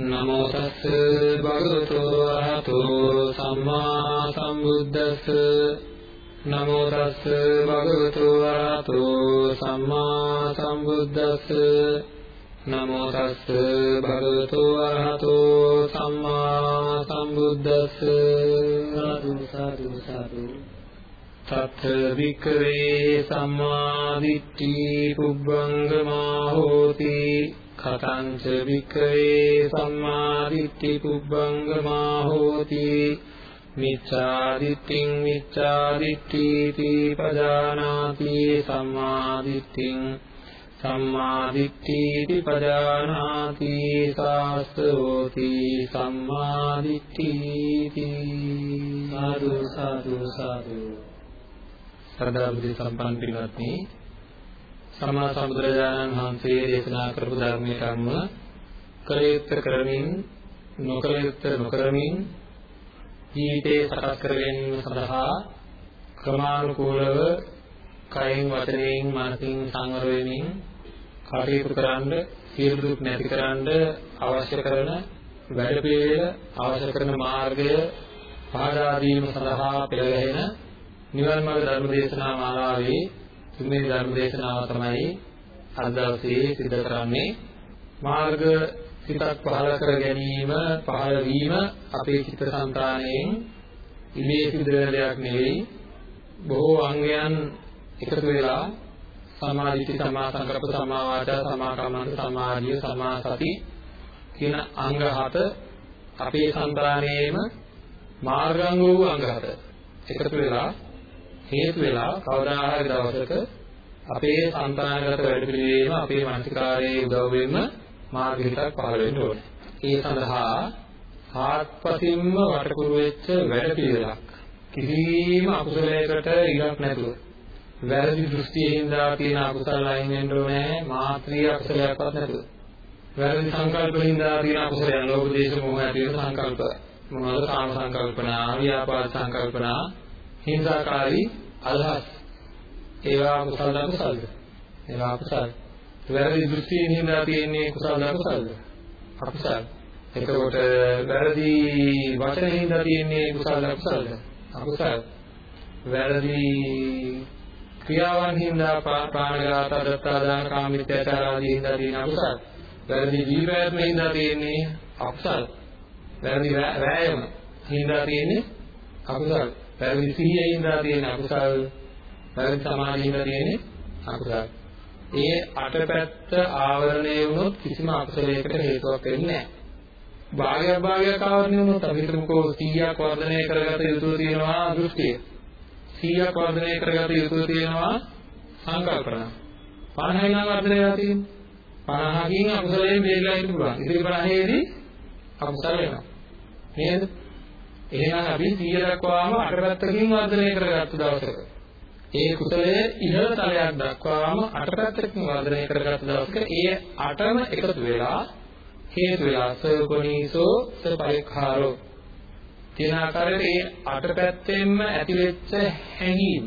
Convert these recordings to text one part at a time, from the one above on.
නමෝ තස් භගවතු වරහතෝ සම්මා සම්බුද්දස්ස. නමෝ තස් භගවතු වරහතෝ සම්මා සම්බුද්දස්ස. නමෝ තස්ස භගවතු අරහතෝ සම්මා සම්බුද්දස්ස. සාදු සාදු සාදු. තත් වික්‍රේ සම්මා දිට්ඨි පුබ්බංගමා හෝති කතංච වික්‍රේ සම්මා දිට්ඨි පුබ්බංගමා හෝති මිච්ඡා දිට්ඨින් මිච්ඡා දිට්ඨීති පජානාති සම්මා දිට්ඨින් සම්මා දිට්ඨීති පජානාති සාස්තෝති සම්මා දිට්ඨීති සාදු සාදු සාදු සරදා බුද්ධ සම්පන්න පින්වත්නි සම්මා සම්බුදුරජාණන් වහන්සේ දේශනා කරපු ධර්මයට අනුව කලයුත්ත කරමින් නොකලයුත්ත නොකරමින් ජීවිතේ සකස් කර ගැනීම සඳහා ක්‍රමානුකූලව කයින් වචනයෙන් මනසින් සංවර වෙමින් කටයුතු කරන්න සියලු දුක් නැති කරන්න අවශ්‍ය කරන වැඩපිළිවෙල අවශ්‍ය කරන මාර්ගය පහදා දීම සඳහා පෙළගැහෙන නිවන් මාර්ග ධර්ම දේශනා මාලාවේ තුන්වෙනි ධර්ම දේශනාව තමයි අද දවසේ සිදු කරන්නේ. මාර්ග සිතක් පහළ කර ගැනීම පහළ වීම අපේ චිත්ත සංතාණයෙන් ඉමේ සිදු වෙන දෙයක් නෙවෙයි. බොහෝ අංගයන් එකතු වෙලා සමා දිට්ඨි සමා සංකප්ප සමා වාචා සමා කම්මන්ත සමා ආජීව සමා සති කියන අංග හත අපේ సంతානයේම මාර්ගාංග වූ අංග හත එකතු වෙලා හේතු වෙලා කවදා හරි දවසක අපේ సంతානගත වැඩපිළිවෙලම අපේ මානසිකාරයේ උදව්වෙන්ම මාර්ග හිතක් පහළ වෙන්න ඕනේ. ඒ සඳහා ආත්පසින්ම වටකුරු වෙච්ච වැඩපිළිවෙලක් කිසිම අකුසලයකට ඉලක්ක නැතුව වැරදි දෘෂ්ටියෙන්දා තියෙන අකුසල අයින් වෙන්න ඕනේ මාත්‍රිය අකුසලයක්වත් නැතුව. වැරදි සංකල්පෙන්දා තියෙන අකුසලයන් ලෝභ දේශ මොහ ඇති වෙන සංකල්ප මොනවාද කාම සංකල්පනා, ව්‍යාපාද සංකල්පනා, හිංසාකාරී අදහස්. ඒවා කුසල අකුසලද? ඒවා අකුසල. වැරදි දෘෂ්ටියෙන්දා තියෙන්නේ කුසල අකුසලද? අකුසල. එතකොට වැරදි වචනෙන්දා තියෙන්නේ කුසල අකුසලද? අකුසල. වැරදි ක්‍රියාවන් හින්දා ප්‍රාණඝාත අදත්තාදාන කාමිත්‍යාචාර ආදී හින්දා තියෙන අකුසල්. වැරදි ජීවයත්ම හින්දා තියෙන්නේ අකුසල්. වැරදි වෑයම හින්දා තියෙන්නේ අකුසල්. වැරදි සිහිය හින්දා තියෙන අකුසල්. වැරදි සමාධිය හින්දා තියෙන්නේ අකුසල්. ඒ අටපැත්ත ආවරණය වුණොත් කිසිම අකුසලයකට හේතුවක් වෙන්නේ නැහැ. භාගයක් භාගයක් ආවරණය වුණොත් අපි හිතමුකෝ 100ක් වර්ධනය කරගත යුතු තියෙනවා දෘෂ්ටිය. 100ක් වර්ධනය කරගත යුතු තියෙනවා සංකල්පන. 50න් නම් වර්ධනය වෙලා තියෙන්නේ. 50කින් අකුසලයෙන් බේරලා ඉන්න පුළුවන්. ඉතින් 50ේදී අකුසල වෙනවා. නේද? එහෙනම් අපි 100 දක්වාම අටපැත්තකින් වර්ධනය කරගත්ත දවසක. ඒ කුසලයේ ඉහළ තලයක් දක්වාම අටපැත්තකින් වර්ධනය කරගත්ත දවසක ඒ අටම එකතු වෙලා හේතු වෙලා සෝපනීසෝ සපරිඛාරෝ කියන ආකාරයට මේ අටපැත්තෙන්ම ඇතිවෙච්ච හැඟීම්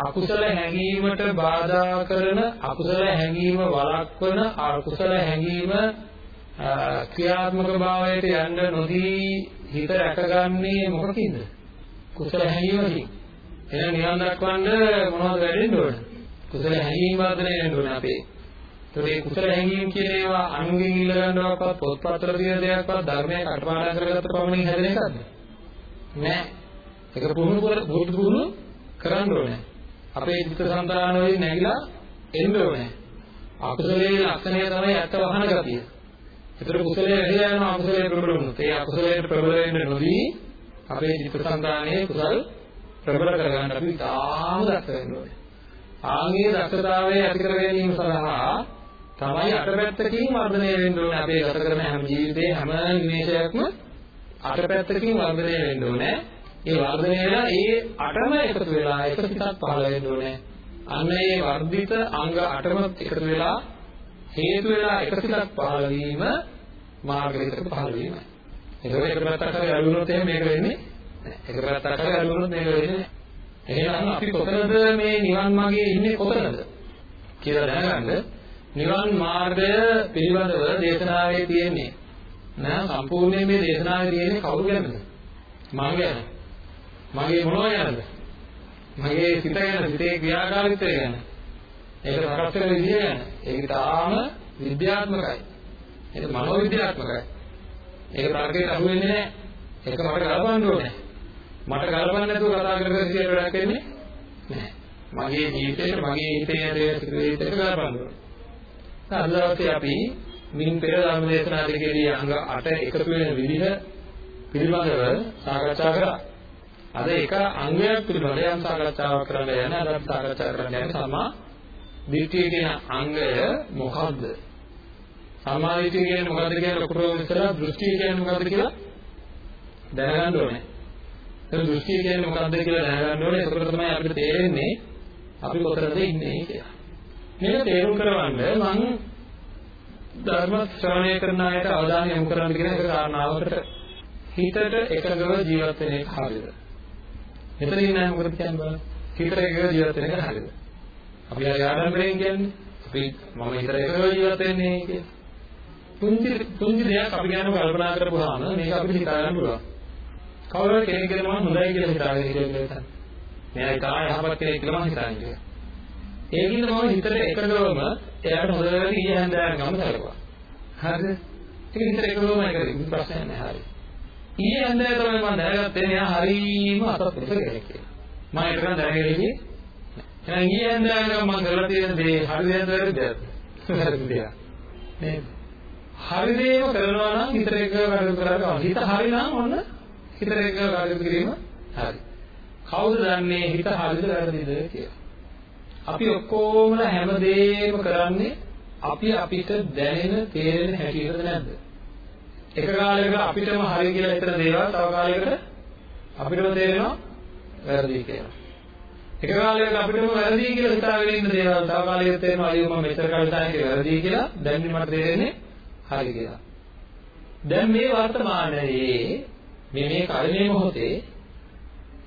අකුසල හැඟීමට බාධා කරන අකුසල හැඟීම වළක්වන අකුසල හැඟීම ක්‍රියාත්මක භාවයට යන්න නොදී හිත රැකගන්නේ මොකකින්ද කුසල හැඟීමකින් එහෙනම් නිවන් දක්වන්න මොනවද වැඩෙන්න ඕන කුසල හැඟීම් වර්ධනය වෙන්න ඕන අපේ ඒතකොට මේ කුසල හැඟීම් කියන ඒවා අනුගෙන් ඉල්ල ගන්නවක්වත් පොත්පත්වල තියෙන දෙයක්වත් ධර්මයේ කටපාඩම් කරගත්ත පමණින් හැදෙන එකක්ද නෑ. ඒක පුහුණු කර පුරුදු පුහුණු කරන්න ඕනේ. අපේ චිත්ත සංතාන වලින් නැగిලා එන්න ඕනේ. අකුසලයේ ලක්ෂණය තමයි ඇත්ත වහන ගතිය. ඒතර කුසලයේ වැඩිලා යන අකුසලයේ ප්‍රබල වුණොත් ඒ අකුසලයට ප්‍රබල වෙන්න නොදී අපේ චිත්ත සංතානයේ කුසල් ප්‍රබල කරගන්න අපි තාම දක්ෂ වෙන්න ඕනේ. ආන්ගේ දක්ෂතාවය ඇති කර ගැනීම සඳහා තමයි අටපැත්තකින් වර්ධනය වෙන්න ඕනේ අපේ ගත කරන හැම ජීවිතේ හැම නිමේෂයක්ම අටපැත්තකින් වර්ධනය වෙන්න ඕනේ. ඒ වර්ධනය වෙලා ඒ අටම එකතු වෙලා එක සිතක් පහළ වෙන්න ඕනේ. අන්න ඒ වර්ධිත අංග අටම එකතු වෙලා හේතු වෙලා එක සිතක් පහළ වීම මාර්ගයකට පහළ වීමයි. ඒක එක පැත්තකට අල්ලුනොත් එහෙම මේක වෙන්නේ නැහැ. එක පැත්තකට අල්ලුනොත් මේක වෙන්නේ නැහැ. එහෙනම් අපි කොතනද මේ නිවන් මාර්ගයේ ඉන්නේ කොතනද කියලා දැනගන්න නිවන් මාර්ගය පිළිබඳව දේශනාවේ තියෙන්නේ නෑ සම්පූර්ණයෙන් මේ දේශනාවේ තියෙන්නේ කවුරු ගැනද මම ගැන මගේ මොනවා ගැනද මගේ සිත ගැන සිතේ ක්‍රියාකාරීත්වය ගැන ඒක සකස් කරන විදිය ගැන ඒක තාම විද්‍යාත්මකයි. ඒක මනෝ විද්‍යාත්මකයි ඒක තර්කයට අහු වෙන්නේ නෑ ඒක මට ගලපන්න ඕනේ. මට ගලපන්න නැතුව කතා කර කර කියලා වැඩක් වෙන්නේ නෑ මගේ ජීවිතේට මගේ හිතේ දේ සිදුවෙන්නට ගලපන්න ඕනේ. අද දවසේ අපි මින් පෙර ධර්ම දේශනා දෙකේදී අංග 8 එකතු වෙන විදිහ පිළිබඳව සාකච්ඡා කරා. අද එක අංගයක් පිළිබඳව යම් සාකච්ඡාවක් කරන්න යන අද අපි සාකච්ඡා කරන්න යන සමා දිට්ඨිය කියන අංගය මොකද්ද? සමා දිට්ඨිය කියන්නේ මොකද්ද කියලා ලොකුටම ඉස්සරහ දෘෂ්ටිය කියන්නේ මොකද්ද කියලා දැනගන්න ඕනේ. ඒ දෘෂ්ටිය කියන්නේ මොකද්ද කියලා දැනගන්න ඕනේ. ඒකට තමයි අපිට තේරෙන්නේ අපි කොතනද ඉන්නේ කියලා. මේක තේරුම් කරවන්න මම ධර්ම ශ්‍රවණය කරන අයට අවධානය යොමු කරන්න කියන එක කාරණාවකට හිතට එකඟව ජීවත් වෙන එක හරියද? මෙතන ඉන්න අය මොකද කියන්නේ බලන්න. හිතට එකඟව ජීවත් වෙන එක හරියද? අපි ආඩම්බරයෙන් කියන්නේ අපි මම හිතට එකඟව ජීවත් වෙන්නේ කියලා. පුංචි පුංචි දෙයක් අපි ගැන කල්පනා කරපුවාම මේක අපිට හිතා ගන්න පුළුවන්. කවුරුහරි කෙනෙක් ගැන මම හොඳයි කියලා හිතාගෙන ඉන්නේ. මෙයා ඉතාල යහපත් කෙනෙක් කියලා මම හිතන්නේ. ඒකින්ද මම හිතට එකඟවම එයාට හොඳට ඊය හැන්දෑව ගම සැලකුවා. හරිද? ඒක හිතට එකඟවම කරේ ප්‍රශ්නයක් නැහැ හරි. ඊය හැන්දෑව තමයි මම දැනගත්තේ එයා හරීම අසතුටු කෙනෙක් කියලා. මම ඒක ගන්න දැනගෙන්නේ එහෙනම් ඊය හැන්දෑව මම කරලා තියෙන දේ හරියද වැරදිද? වැරදිද? නේද? හරි දේම කරනවා නම් හිතට එකඟව කටයුතු කරලා හිත හරි නම් ඔන්න හිතට එකඟව කටයුතු කිරීම හරි. කවුද දන්නේ හිත හරිද වැරදිද කියලා? අපි ඔක්කොමලා හැමදේම කරන්නේ අපි අපිට දැනෙන තේරෙන හැටියටද නැද්ද? එක කාලයක අපිටම හරි කියලා හිතන දේවල් තව කාලයකට අපිටම තේරෙනවා වැරදි කියලා. එක කාලයක අපිටම වැරදි කියලා හිතාගෙන ඉන්න දේවල් තව කාලයකට තේරෙනවා අයියෝ මම මෙතන කල්පනා වැරදි කියලා දැන් මට තේරෙන්නේ හරි කියලා. දැන් මේ වර්තමානයේ මේ මේ කර්මයේ මොහොතේ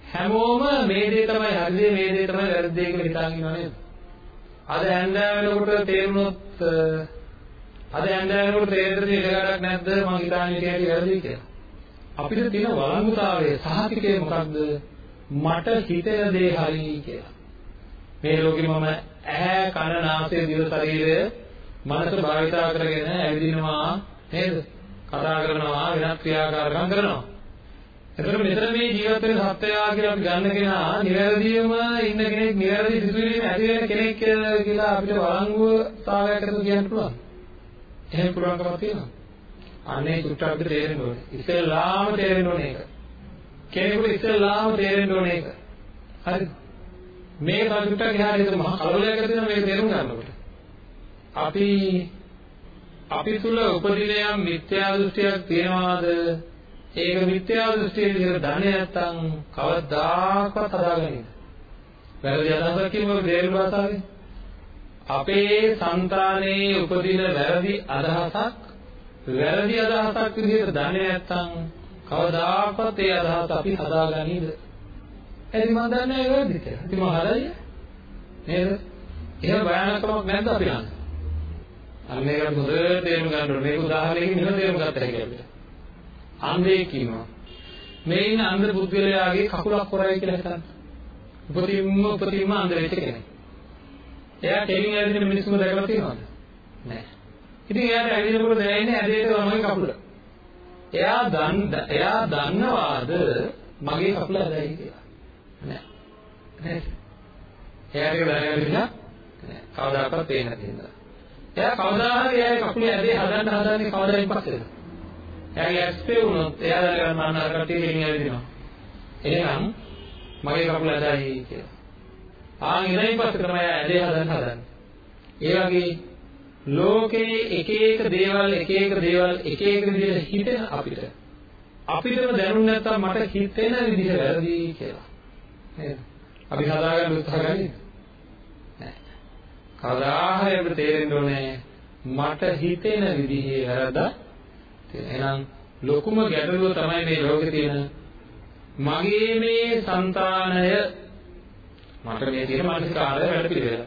හැමෝම මේ දේ තමයි හරි දේ මේ දේ තමයි වැරදි දේ කියලා හිතාගෙන ඉනව නේද? අද හැන්දෑව වෙනකොට තේරුණොත් අද හැන්දෑව වෙනකොට තේරෙද්දී ඉලගඩක් නැද්ද මං හිතාන්නේ ඉතින් වැරදි කියලා. අපිට තියෙන වළංගුතාවයේ සහතිකය මොකක්ද? මට හිතෙන දේ හරි කියලා. මේ ලෝකෙ මම ඇහැ කන නාසය දිව ශරීරය මනස භාවිතා කරගෙන ඇවිදිනවා නේද? කතා කරනවා වෙනත් ක්‍රියාකාරකම් කරනවා. එතකොට මෙතන මේ ජීවත් වෙන සත්වයා කියලා අපි ගන්න කෙනා නිවැරදිවම ඉන්න කෙනෙක් නිවැරදි සිතුවිලි ඇති වෙන කෙනෙක් කියලා අපිට වළංගුතාවයක් ඇතුළත කියන්න පුළුවන්. එහෙම පුළුවන්කමක් තියෙනවා. අනේ චුට්ටක් අපිට තේරෙන්න ඕනේ. ඉස්සෙල්ලාම තේරෙන්න ඕනේ ඒක. කෙනෙකුට ඉස්සෙල්ලාම තේරෙන්න ඕනේ ඒක. හරිද? මේ චුට්ටක් එහාට හිතමු මහා කලබලයක් ඇති වෙනවා මේක තේරුම් ගන්නකොට. අපි අපි තුල උපදින යම් මිත්‍යා දෘෂ්ටියක් තියනවාද ඒක මිත්‍යා දෘෂ්ටියේ විදිහට දන්නේ නැත්නම් කවදාකවත් හදාගන්නේ වැරදි අදහසක් කියනකොට දේරුම් භාෂාවේ අපේ సంతානයේ උපදින වැරදි අදහසක් වැරදි අදහසක් විදිහට දන්නේ නැත්නම් කවදාකවත් ඒ අදහස අපි හදාගන්නේද? එදි මම දන්නේ ඒක වැරදි කියලා. ඉතින් මම හදන්නේ නේද? එහෙම භයානකමක් නැද්ද අපි ළඟ? අන්න ඒකට හොඳට තේරුම් ගන්න ඕනේ. මේක උදාහරණයකින් මෙහෙම තේරුම් ගත්ත හැකියි අපිට. අන්ධයෙක් ඉන්නවා. මේ ඉන්න අන්ධ පුද්ගලයාගේ කකුලක් කොරයි කියලා හිතන්න. උපතින්ම උපතින්ම අන්ධ වෙච්ච කෙනෙක්. එයා කෙලින් ඇවිදින මිනිස්සුම දැකලා තියෙනවද? නැහැ. ඉතින් එයාට ඇවිදිනකොට දැනෙන්නේ ඇදේට මගේ කකුල. එයා දන් එයා දන්නවාද මගේ කකුල ඇදයි කියලා? නැහැ. නේද? එයාට ඒක දැනගන්න නැහැ. කවදාකවත් පේන්නේ නැති හින්දා. එයා කවදා හරි එයාගේ කකුලේ ඇදේ හදන්න හදන්නේ කවදාද පස්සේද? එයාගේ ඇස් පෙවුනොත් එයා දැනගන්න මම අර කට්ටිය ගෙනියන ඇවිදිනවා. එහෙනම් මගේ කකුල ඇදයි කියලා. ආන් ඉතින් පස්සේ තමයි ඇදේ හදන්න හදන්නේ. ඒ වගේ ලෝකේ එක එක දේවල් එක එක දේවල් එක එක විදිහට හිතෙන අපිට. අපිටම දැනුම් නැත්තම් මට හිතෙන විදිහ වැරදි කියලා. නේද? අපි හදාගන්න උත්සාහ ගන්නේ නෑ. කවදා හරි අපිට තේරෙන්න ඕනේ මට හිතෙන විදිහේ වැරද්දක් එහෙනම් ලොකුම ගැටලුව තමයි මේ ලෝකේ තියෙන මගේ මේ సంతානය. මට මේ තියෙන මානසික ආරය වැඩ පිළිවෙල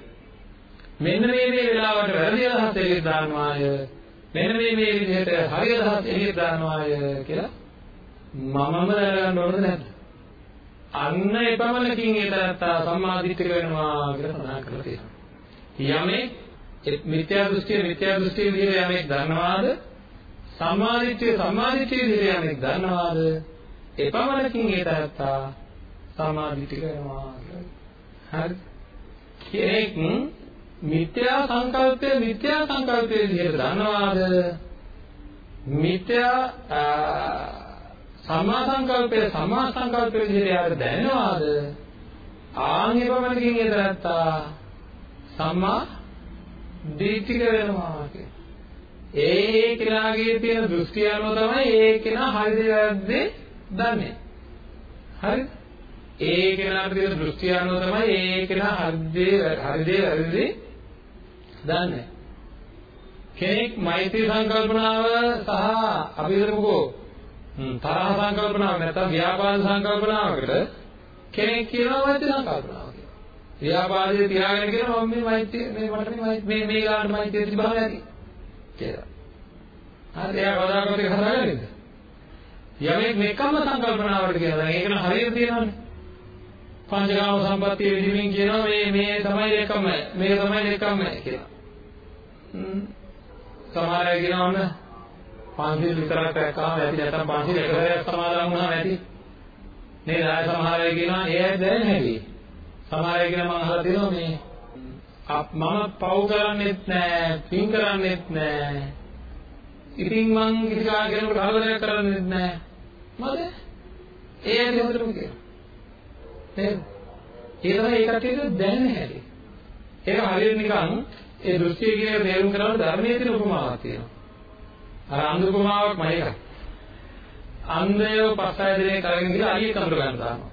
මෙන්න මේ මේ වෙලාවට වැරදි අදහස් එළියට දානවාය. මෙන්න මේ මේ විදිහට හරි අදහස් එළියට දානවාය කියලා මමම දැනගන්න ඕනද නැද්ද? අන්න එපමණකින් ඒ තරත්තා සම්මාදිට්ඨික වෙනවා කියලා සඳහන් කරලා තියෙනවා. යමේ මිත්‍යා දෘෂ්ටිය මිත්‍යා දෘෂ්ටිය විදිහට යමෙක් දන්නවාද? සම්මාදිට්ඨිය සම්මාදිට්ඨිය විදිහට යමෙක් දන්නවාද? එපමණකින් ඒ තරත්තා සම්මාදිට්ඨික වෙනවා හරි. කෙනෙක් මිත්‍යා සංකල්පය මිත්‍යා සංකල්පය විදිහට දන්නවාද? මිත්‍යා සම්මා සංකල්පය සම්මා සංකල්පය විදිහට යාට දැනෙනවාද? ආන් එපමණකින් එතරත්තා සම්මා දීක්තික වෙනවා ඒ ඒ කෙනාගේ තියෙන දෘෂ්ටි අනුව තමයි ඒ කෙනා හරිද වැරද්දේ දන්නේ. හරිද? ඒ කෙනාට තියෙන දෘෂ්ටි අනුව තමයි ඒ කෙනා හරිද හරිද වැරද්දේ දන්නේ කෙනෙක් මෛත්‍රී සංකල්පනාව සහ අපි හිතමුකෝ තරහ සංකල්පනාවක් නැත්නම් ව්‍යාපාද සංකල්පනාවකට කෙනෙක් කියනවා මෛත්‍රී සංකල්පනාව කියලා. ව්‍යාපාදයේ තියාගෙන කියනවා මම මේ මෛත්‍රී මේ මට මේ මේ ගාන මෛත්‍රී තිබහම ඇති කියලා. හරි එයා කවදාකවත් ඒක හදාගන්නේද? යමෙක් මේකම සංකල්පනාවකට කියනවා. ඒක නම් හරියට තියෙනවනේ. පංචකාම සම්පත්තිය විදිහින් කියනවා මේ මේ තමයි එකම මේක තමයි එකම කියලා. සමහර අය කියනවා ඔන්න පන්සිල් විතරක් රැක්කාම ඇති. නැත්නම් පන්සිල් එක සැරයක් සමාදන් වුණාම ඇති. නේද? ආය සමහර අය කියනවා ඒ අය දැනෙන්නේ නැති? සමහර අය කියනවා මම අහලා තියෙනවා මේ මම පව් කරන්නේත් නැහැ පින් කරන්නේත් නැහැ ඉතින් මං කිසි කෙනෙකුට කරදරයක් කරන්නේත් නැහැ මද? ඒ ඇයි හොඳටම කියනවා? නේද? ඒ තමයි ඒ කටියට දැනෙන්නේ හැටි. ඒක හරියට නිකන් ඒ දෘෂ්ටිය කියන එක තේරුම් කරගන්න ධර්මයේ තියෙන උපමාවක් තියෙනවා. අර අන්ධ උපමාවක් මම එකක්. අන්ධයෝ පස් හය දිනේ කරගෙන ගිහලා අලියෙක් අඳුර ගන්න දානවා.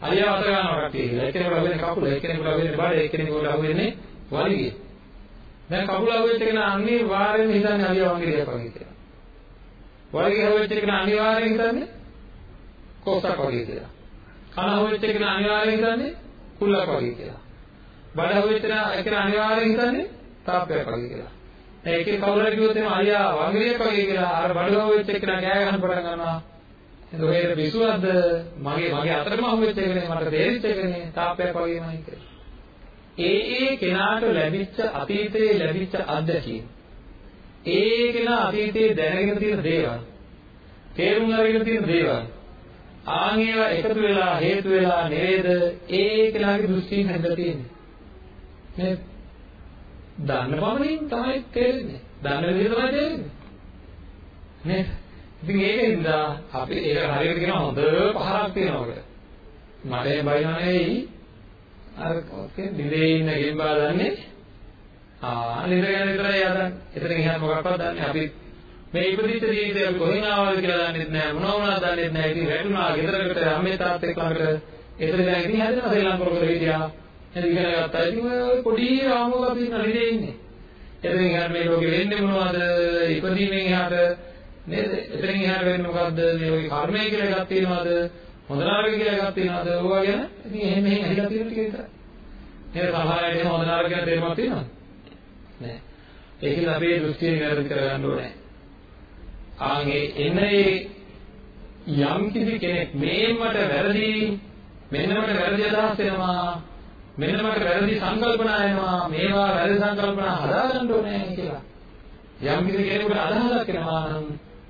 අලියා අත ගන්නවා කට්ටිය. එක්කෙනෙකුට අහුවෙන්නේ කකුල, එක්කෙනෙකුට අහුවෙන්නේ බඩ, එක්කෙනෙකුට අහුවෙන්නේ වලිගය. දැන් කකුල අහුවෙච්ච කෙනා අනිවාර්යෙන්ම හිතන්නේ අලියා වංගිරියක් වගේ කියලා. වලිගය අහුවෙච්ච කෙනා අනිවාර්යෙන් හිතන්නේ කොස්සක් වගේ කියලා. කන අහුවෙච්ච කෙනා අනිවාර්යෙන් හිතන්නේ කුල්ලක් වගේ කියලා. බඩ හොයතන එකන අනිවාර්යෙන් හිතන්නේ තාප්පයක් වගේ කියලා. දැන් ඒකේ කවුරුහරි කිව්වොත් එහම අයියා වංගලියක් වගේ කියලා අර බඩ හොයච්ච එකන කෑ ගන්න පටන් ගන්නවා. එතකොට ඒක පිසුවක්ද මගේ මගේ අතරම අහුවෙච්ච එකනේ මට තේරිච්ච එකනේ තාප්පයක් වගේමයි කියලා. ඒ ඒ කෙනාට ලැබිච්ච අතීතයේ ලැබිච්ච අත්දැකීම් ඒ කෙනා අතීතයේ දැනගෙන තියෙන දේවල් තේරුම් අරගෙන තියෙන දේවල් ආන් ඒවා එකතු වෙලා හේතු වෙලා නේද ඒ කෙනාගේ දෘෂ්ටියෙන් හැදලා තියෙන්නේ නේද? දන්න පමණින් තමයි තේරෙන්නේ. දන්න විදිහ තමයි තේරෙන්නේ. නේද? ඉතින් ඒකින්ද අපි ඒක හරියට කියන හොඳ පහරක් තියෙනවා මට ඒ බයිනව නෙවෙයි අර ඔකේ නිදේ ඉන්න ගෙම්බා දන්නේ ආ නිදගෙන විතරයි යදන්නේ. එතන ගියාම මොකක්වත් දන්නේ අපි මේ ඉපදිච්ච ජීවිතය අපි කොහෙන් ආවද කියලා දන්නේ නැහැ මොනවා වුණාද දන්නේ නැහැ. ඉතින් වැටුණා ගෙදරකට අම්මේ තාත්තේ ළඟට එතන දැන් ඉතින් හැදෙනවා ශ්‍රී ලංකාවේ හිටියා. එතන ඉගෙන ගත්තා. ඉතින් ඔය පොඩි රාමුවක් අපි නලිදේ ඉන්නේ. එතනින් එහාට මේ ලෝකෙ වෙන්නේ මොනවද? ඉපදීමෙන් එහාට නේද? එතනින් එහාට වෙන්නේ මොකද්ද? මේ වගේ කර්මය කියලා එකක් තියෙනවද? හොඳ නරක කියලා එකක් තියෙනවද? ඕවා ගැන ඉතින් එහෙම එහෙම ඇහිලා තියෙන ටික විතරයි. නේද? සමහර අය එහෙම හොඳ නරක ගැන තේරුමක් තියෙනවද? නෑ. ඒකෙන් අපේ දෘෂ්ටිය නිවැරදි කරගන්න ඕනේ. ආන්ගේ එන්නේ යම් කිසි කෙනෙක් මේ මට වැරදි මෙන්න මට වැරදි අදහස් එනවා මෙන්න මට වැරදි සංකල්පනා එනවා මේවා වැරදි සංකල්පනා හදාගන්න ඕනේ කියලා. යම් කිසි කෙනෙකුට අදහසක් එනවා නම්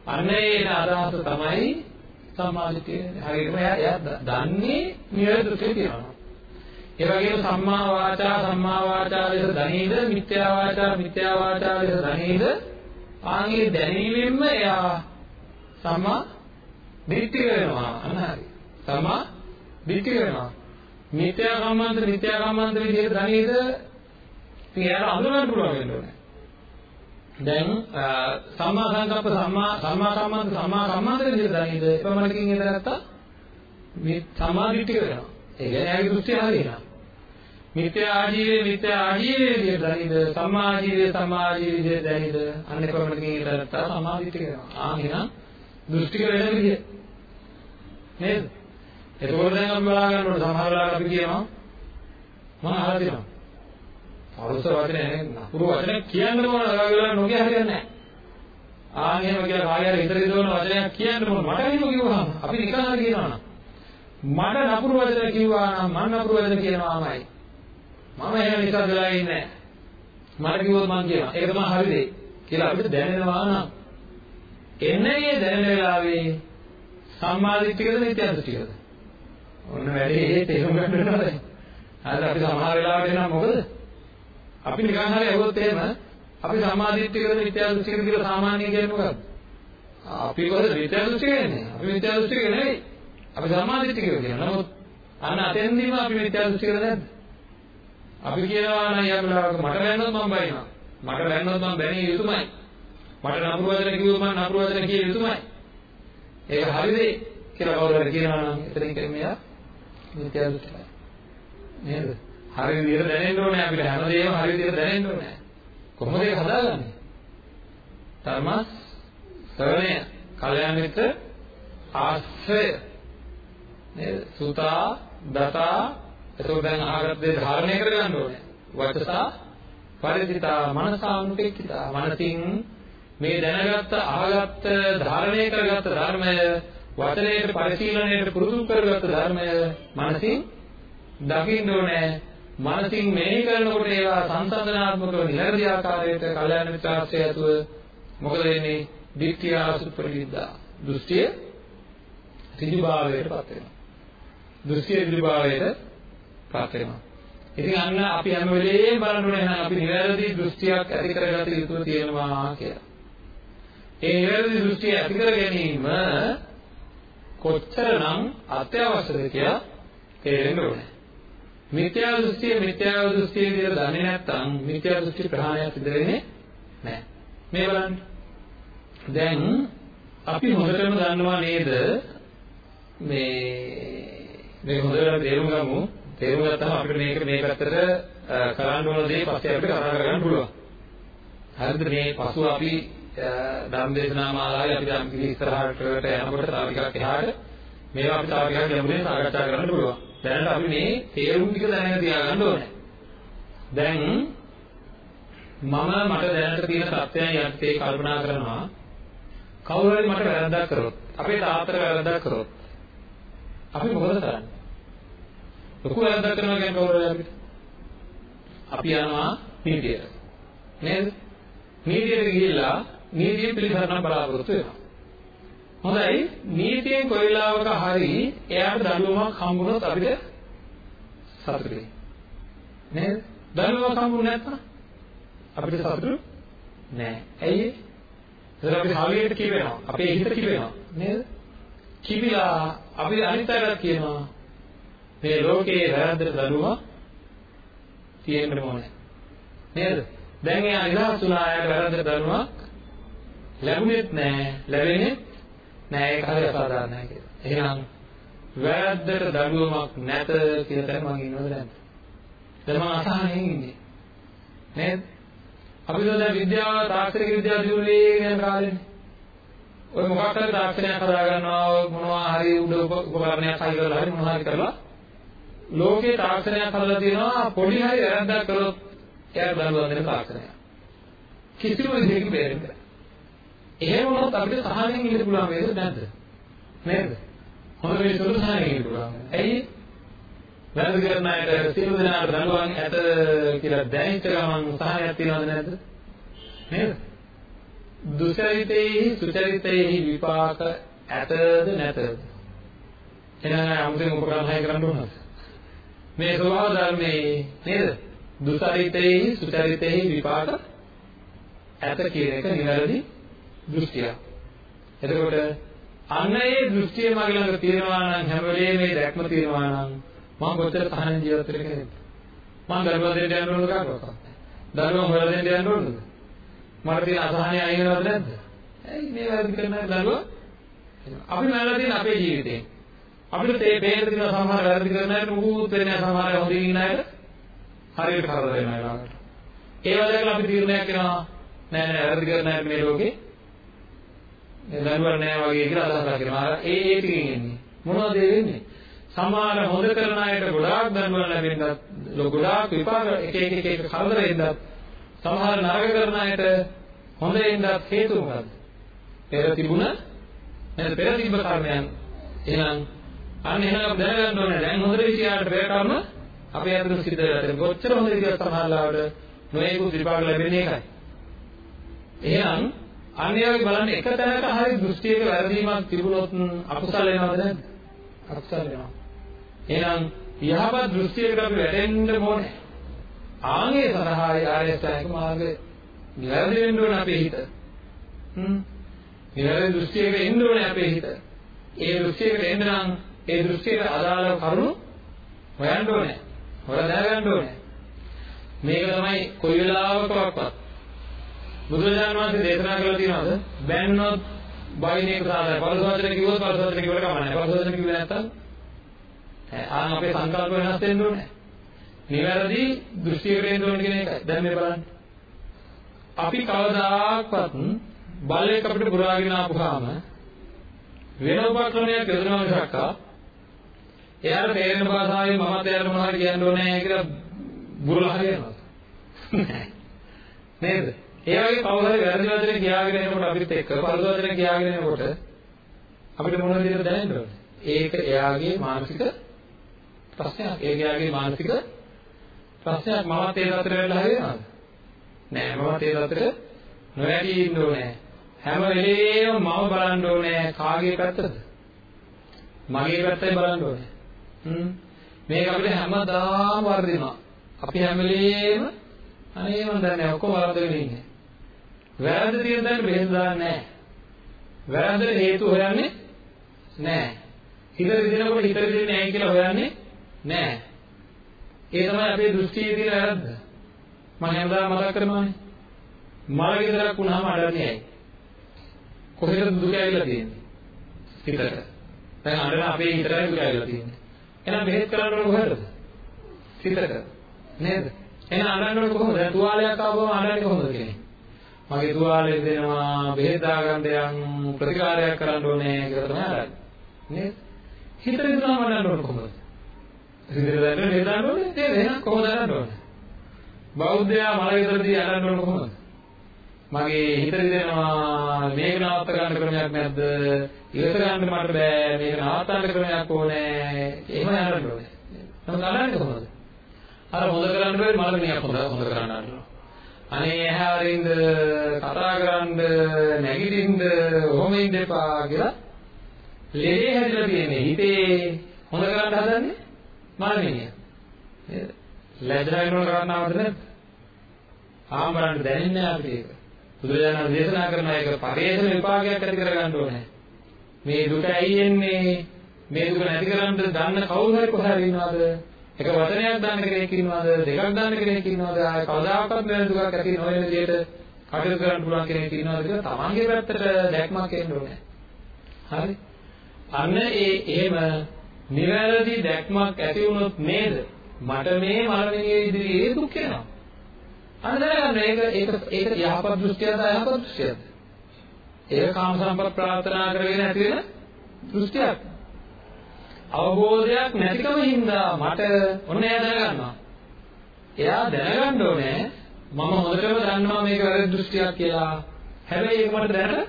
අන්න ඒ අදහස තමයි සම්මාදිටිය හරියටම එයා දන්නේ නිවැරදි දෘෂ්ටිය තියෙනවා. ඒ වගේම සම්මා වාචා සම්මා වාචා ලෙස දනීද මිත්‍යා වාචා මිත්‍යා වාචා ලෙස දනීද? ආන්ගේ දැනීමෙන්ම එයා සම්මා දිට්ඨිය වෙනවා. අන්න හරි. සම්මා දිට්ඨිය වෙනවා. මිත්‍යා කම්මන්ත මිත්‍යා කම්මන්ත විදිහට ධනේද ඉතින් එයාට අඳුරගන්න පුළුවන් වෙන්න ඕනේ. දැන් සම්මා සංකප්ප සම්මා සම්මා කම්මන්ත සම්මා කම්මන්ත විදිහට දනීද එපමණකින් එතනත්තා මේ සම්මා දිට්ඨිය වෙනවා. ඒ කියන්නේ එයාගේ දෘෂ්ටිය හරියනවා මිත්‍යා ආජීවයේ මිත්‍යා ආජීවයේ විදිහට දනීද සම්මා ආජීවයේ සම්මා ආජීවයේ විදිහට දනීද අන්න එපමණකින් එතනත්තා සම්මා දිට්ඨිය වෙනවා. ආ එහෙනම් දෘෂ්ටික වෙන විදිය. නේද? එතකොට දැන් අපි බලා ගන්නකොට සමහර වෙලාවට අපි කියනවා මම අහලා තියෙනවා පරුස වචනේ නපුරු වචනේ කියන්න ඕන අරගෙන නොකිය හරියන්නේ නැහැ. ආන් එහෙම කියලා කාගේ හරි හිතේ දෝන වචනයක් කියන්න ඕන මට එහෙම කිව්වහම අපි නිකන් හරි කියනවා නම් මට නපුරු වචන කිව්වා නම් මම නපුරු වචන කියනවාමයි. මම එහෙම නිකන් වෙලා ඉන්නේ මට කිව්වොත් මං කියනවා ඒක තමයි හරි දේ කියලා අපිට දැනෙනවා නම් එන්නේ දැනෙන වෙලාවේ සම්මාදිට්ඨිකද මිත්‍යාදිට්ඨිකද? ඔන්න වැඩි තේරුම් ගන්න වෙනවා දැන්. හරි අපි සමහර වෙලාවට එනවා මොකද? අපි නිකන් හරි ඇහුවොත් එහෙම අපි සම්මාදිට්ඨිකද මිත්‍යා දෘෂ්ටිකද කියලා සාමාන්‍ය කියන්නේ මොකක්ද? අපි කොහොමද මිත්‍යා දෘෂ්ටික වෙන්නේ? අපි මිත්‍යා දෘෂ්ටික නෙවෙයි. අපි සම්මාදිට්ඨික කියනවා. නමුත් අන්න අතෙන්දීම අපි මිත්‍යා දෘෂ්ටිකද නැද්ද? අපි කියනවා නම් යාමලාවක මට වැන්නොත් මම බයිනවා. මට වැන්නොත් මම බැනිය යුතුමයි. මට නපුරු වචන කිව්වොත් මම නපුරු වචන කිය යුතුමයි. ඒක හරිද කියලා කවුරු හරි කියනවා නම් එතනින් කියන්නේ මෙයා මිත්‍යා දෘෂ්ටිකයි. නේද? හරි විදිහට දැනෙන්න ඕනේ අපිට හැමදේම හරි විදිහට දැනෙන්න ඕනේ. කොහොමද ඒක හදාගන්නේ? ධර්ම ශ්‍රවණය, කල්යාණ මිත්‍ර ආශ්‍රය. නේද? සුතා, දතා, එතකොට දැන් අහගත් දේ ධාරණය කරගන්න ඕනේ. වචසා පරිදිතා මනසානුපෙක්ඛිතා. මනසින් මේ දැනගත්ත, අහගත්ත, ධාරණය කරගත්ත ධර්මය වචනයේ පරිශීලනයේ පුරුදු කරගත්ත ධර්මය මනසින් දකින්න ඕනේ මනසින් මෙහි කරනකොට ඒවා සංසන්දනාත්මකව නිවැරදි ආකාරයට කල්යාණ මිත්‍රාශ්‍රය ඇතුව මොකද වෙන්නේ? දිට්ඨිය අසුපරිවිද්දා. දෘෂ්ටිය ඍජුභාවයට පත් වෙනවා. දෘෂ්ටිය ඍජුභාවයට පත් වෙනවා. ඉතින් අන්න අපි හැම වෙලේම බලන්න ඕනේ එහෙනම් අපි නිවැරදි දෘෂ්ටියක් ඇති කරගත යුතු තියෙනවා කියලා. ඒ නිවැරදි දෘෂ්ටිය ඇති කර ගැනීම කොච්චරනම් අත්‍යවශ්‍යද කියලා තේරෙන්න ඕනේ. මිත්‍යා දෘෂ්ටිය මිත්‍යා දෘෂ්ටිය කියලා දන්නේ නැත්නම් මිත්‍යා දෘෂ්ටි ප්‍රහාණයක් සිදු වෙන්නේ නැහැ. මේ බලන්න. දැන් අපි හොඳටම දන්නවා නේද මේ මේ හොඳට තේරුම් ගමු. තේරුම් ගත්තම අපිට මේක මේ පැත්තට කරන්න ඕන දේ පස්සේ අපිට කරා කරගන්න පුළුවන්. හරිද මේ පසුව අපි ධම්ම දේශනා මාලාවේ අපි ධම්ම කිසි ඉස්සරහට යනකොට තව ටිකක් එහාට මේවා අපි තව ටිකක් ගැඹුරින් සාකච්ඡා කරන්න පුළුවන්. දැනට අපි මේ තේරුම් ටික දැනගෙන තියාගන්න ඕනේ. දැන් මම මට දැනට තියෙන තත්ත්වයන් යටතේ කල්පනා කරනවා කවුරු හරි මට වැරද්දක් කරොත් අපේ තාත්තට වැරද්දක් කරොත් අපි මොකද කරන්නේ? ලොකු වැරද්දක් කරනවා කියන්නේ කවුරු හරි අපිට අපි යනවා නීතියට නේද? නීතියට ගිහිල්ලා නීතිය පිළිසරණ බලාපොරොත්තු වෙනවා. හොඳයි නීතියෙන් කොයි වෙලාවක හරි එයාට දඬුවමක් හම්බුනොත් අපිට සතුටු වෙයි. නේද? දඬුවමක් හම්බුනේ නැත්නම් අපිට සතුටු නෑ ඇයි? ඒක අපිට හරියට කියවෙනවා අපේ හිත කියවෙනවා නේද? කිවිලා අපි අනිත් අයට කියනවා මේ ලෝකේ වැරද්දට දඬුවම තියෙන්න ඕනේ. නේද? දැන් එයා නිදහස් වුණා එයාට වැරද්දට දඬුවමක් ලැබුණෙත් නෑ ලැබෙන්නේ නෑ ඒක හරිය අසාධාරණයි කියලා. එහෙනම් වැරද්දට දඬුවමක් නැත කියන තැන මම ඉන්නවද නැද්ද? දැන් මම අසහනෙන් ඉන්නේ. නේද? අපි දැන් විද්‍යාව තාක්ෂණික විද්‍යාව දියුණුවේ යන කාලෙනේ. ඔය මොකක් හරි තාක්ෂණයක් හදා ගන්නවා මොනවා හරි උඩ උපකරණයක් හයි කරලා හරි මොනවා හරි කරලා ලෝකේ තාක්ෂණයක් හදලා තියෙනවා පොඩි හරි වැරද්දක් කරොත් එයාට දඬුවම් දෙන තාක්ෂණයක්. කිසිම විදිහකින් බේරෙන්න එහෙම වුණොත් අපිට සහනෙන් ඉන්න පුළුවන් වේද නැද්ද? නේද? හොඳ මිනිස්සුන්ට සහනෙන් ඉන්න පුළුවන්. ඇයි? වැරදි කරන අයට සියලු දෙනාට දඬුවම් ඇත කියලා දැනෙච්ච ගමන් සහනයක් තියනවද නැද්ද? නේද? දුචරිතේහි සුචරිතේහි විපාක ඇතද නැතද? එහෙනම් 아무තෙන් උපකරණය කරන්න ඕනද? මේ ස්වභාව ධර්මයේ නේද? දුචරිතේහි සුචරිතේහි විපාක ඇත කියන එක නිවැරදි දෘෂ්ටියක්. එතකොට අන්න ඒ දෘෂ්ටිය මගේ ළඟ තියෙනවා නම් හැම වෙලේම මේ දැක්ම තියෙනවා නම් මම කොච්චර සහන ජීවත් වෙන්න කෙනෙක්ද? මම ධර්ම දෙන්න යන්න ඕනද කාටවත්? ධර්ම හොයලා දෙන්න යන්න ඕනද? මට තියෙන අසහනය අයින් වෙනවද නැද්ද? ඇයි මේ වැරදි කරන දරුවා? අපි මැරලා තියෙන අපේ ජීවිතේ. අපිට තේ බේර දින සමහර වැරදි කරන අයට මුකුත් වෙන්නේ නැහැ සමහර හොඳින් ඉන්න අයට හරියට කරදර වෙනවා ඊළඟට. ඒ වගේම අපි තීරණයක් කරනවා නෑ නෑ වැරදි කරන අය මේ ලෝකේ දරුවල් නෑ වගේ කියලා අදහස් කරනවා. ඒ ඒ ටිකෙන් එන්නේ. මොනවද ඒ වෙන්නේ? සමහර හොඳ කරන අයට ගොඩාක් දරුවල් ලැබෙන්නත් ගොඩාක් විපාක එක එක එක එක කරදර එන්නත් සමහර නරක කරන අයට හොඳ එන්නත් හේතු මොකද්ද? පෙර තිබුණ නේද පෙර තිබ්බ කර්මයන් එහෙනම් අන්න එහෙනම් අපි දැනගන්න ඕනේ දැන් හොඳට විශ්යාවට පෙර කර්ම අපේ අතට සිද්ධ වෙලා තියෙනවා. කොච්චර හොඳ විදියට සමහරවිට නොයෙකුත් විපාක ලැබෙන්නේ ඒකයි. එහෙනම් අන්‍යයන්ගේ බලන්න එක තැනක හරි දෘෂ්ටියක වැරදීමක් තිබුණොත් අකුසල වෙනවද නැද්ද? අකුසල වෙනවා. එහෙනම් යහපත් දෘෂ්ටියකට අපි වැටෙන්න ඕනේ. ආන්ගේ සඳහායි ආර්ය අෂ්ටාංගික මාර්ගය නිවැරදි වෙන්න ඕනේ අපේ හිත. හ්ම්. නිවැරදි දෘෂ්ටියක එන්න ඕනේ අපේ හිත. ඒ දෘෂ්ටියකට එන්න නම් ඒ දෘෂ්ටියට අදාළ කරුණු හොයන්න ඕනේ. හොයලා දැනගන්න ඕනේ. මේක තමයි කොයි වෙලාවකවත් බුදුරජාණන් වහන්සේ දේශනා කළා තියෙනවද? බැන්නොත් බයිනේ සාදයි. පරිසවචන කිව්වොත් පරිසවචන කිව්වට කමක් නැහැ. පරිසවචන කිව්වේ නැත්තම් ආන් අපේ සංකල්ප වෙනස් වෙන්න ඕනේ. නිවැරදි දෘෂ්ටියකට එන්න ඕනේ කියන එකයි. දැන් මේ බලන්න. අපි කවදාකවත් බලයක් අපිට පුරාගෙන ආපුවාම වෙන උපක්‍රමයක් යොදනවා මිසක් එයාට තේරෙන භාෂාවෙන් මමත් එයාට මොනවද කියන්න ඕනේ කියලා බුරලා හරියනවා. නේද? ඒ වගේ කවුරු හරි වැරදි වචන කියාගෙන එනකොට අපිත් එක්ක පරද වචන කියාගෙන එනකොට අපිට මොන විදිහට දැනෙන්න ඕනේ? ඒක එයාගේ මානසික ප්‍රශ්නයක්. ඒක එයාගේ මානසික ප්‍රශ්නයක්. මමත් ඒ අතර වෙලා හරියනවද? නෑ මමත් ඒ අතර නොවැටි ඉන්න ඕනේ. හැම වෙලේම මම බලන්න ඕනේ කාගේ පැත්තද? මගේ පැත්තයි බලන්න ඕනේ. හ්ම් මේක අපිට හැමදාම වර්ධිනවා. අපි හැම වෙලේම අනේ මන් දන්නේ ඔක්කොම වරද්දගෙන ඉන්නේ. වැරද්ද තියෙන තැනට බෙහෙත් දාන්නේ නැහැ. වැරද්දට හේතු හොයන්නේ නැහැ. හිත රිදෙනකොට හිත රිදෙන්නේ නැහැ කියලා හොයන්නේ නැහැ. ඒ තමයි අපේ දෘෂ්ටියේ තියෙන වැරද්ද. මම හැමදාම මතක් කරනවානේ. මල විතරක් වුණාම අඩන්නේ ඇයි? කොහෙද දුක ඇවිල්ලා තියෙන්නේ? හිතට. දැන් අඬන අපේ හිතටයි දුක ඇවිල්ලා තියෙන්නේ. එහෙනම් බෙහෙත් කරන්න ඕන කොහෙද? හිතට. නේද? එහෙනම් අඬන්න කොහොමද? දැන් තුවාලයක් ආවම අඬන්නේ කොහොමද කෙනෙක්? මගේ තුවාලය දෙනවා බෙහෙත් දාගන්න යම් ප්‍රතිකාරයක් කරන්න ඕනේ කියලා තමයි අරන්නේ. නේද? හිතේ දුනාම අඬන්න ඕන කොහොමද? හිතේ දැනගෙන හේදාන්න ඕනේ නේද? එහෙනම් කොහොමද අඬන්න ඕනේ? බෞද්ධයා මල විතරදී අඬන්න ඕන කොහොමද? මගේ හිත රිදෙනවා මේක නවත්ත ගන්න ක්‍රමයක් නැද්ද? ඉවස ගන්න මට බෑ මේක නවත්තන්න ක්‍රමයක් ඕනේ. එහෙම අඬන්න ඕනේ. නමුත් අඬන්නේ කොහොමද? අර හොඳ කරන්න බැරි මල මිනිහක් හොඳ හොඳ කරන්න අඬනවා. අනේ ඇහැ අරින්ද කතා කරන්න නැගිටින්න ඔහොම ඉන්න එපා කියලා ලෙඩේ හැදලා තියෙන්නේ. හිතේ හොඳ කරන්න හදන්නේ මානෙනිය නේද? ලැජ්ජා වෙනවන කාරණාවද නැද්ද? ආමරන්න දැනෙන්නේ අපිට ඒක. බුදුරජාණන් දේශනා කරන එක පරිේශන විපාකයක් ඇති කරගන්න ඕනේ. මේ දුක ඇයි එන්නේ? මේ දුක නැති කරන්න දන්න කවුරු හරි කොහේ ඉන්නවද? එක වචනයක් දාන්න කෙනෙක් ඉන්නවද දෙකක් දාන්න කෙනෙක් ඉන්නවද ආය කවදාකවත් වෙන දුකක් ඇති නොවන විදිහට කටයුතු කරන්න පුළුවන් කෙනෙක් ඉන්නවද කියලා තමන්ගේ පැත්තට දැක්මක් එන්න ඕනේ. හරි. අන්න ඒ එහෙම නිවැරදි දැක්මක් ඇති වුණොත් නේද මට මේ මරණයේ ඉදිරියේ දුක් වෙනවා. අන්න දැනගන්න ඒක ඒක ඒක යහපත් දෘෂ්ටියද අයහපත් දෘෂ්ටියද? ඒක කාම සම්පත් ප්‍රාර්ථනා කරගෙන ඇති වෙන දෘෂ්ටියක්. අවබෝධයක් නැතිකම හින්දා මට ඔන්න එයා දැනගන්නවා. එයා දැනගන්න ඕනේ මම හොඳටම දන්නවා මේක වැරදි දෘෂ්ටියක් කියලා. හැබැයි ඒක මට දැනට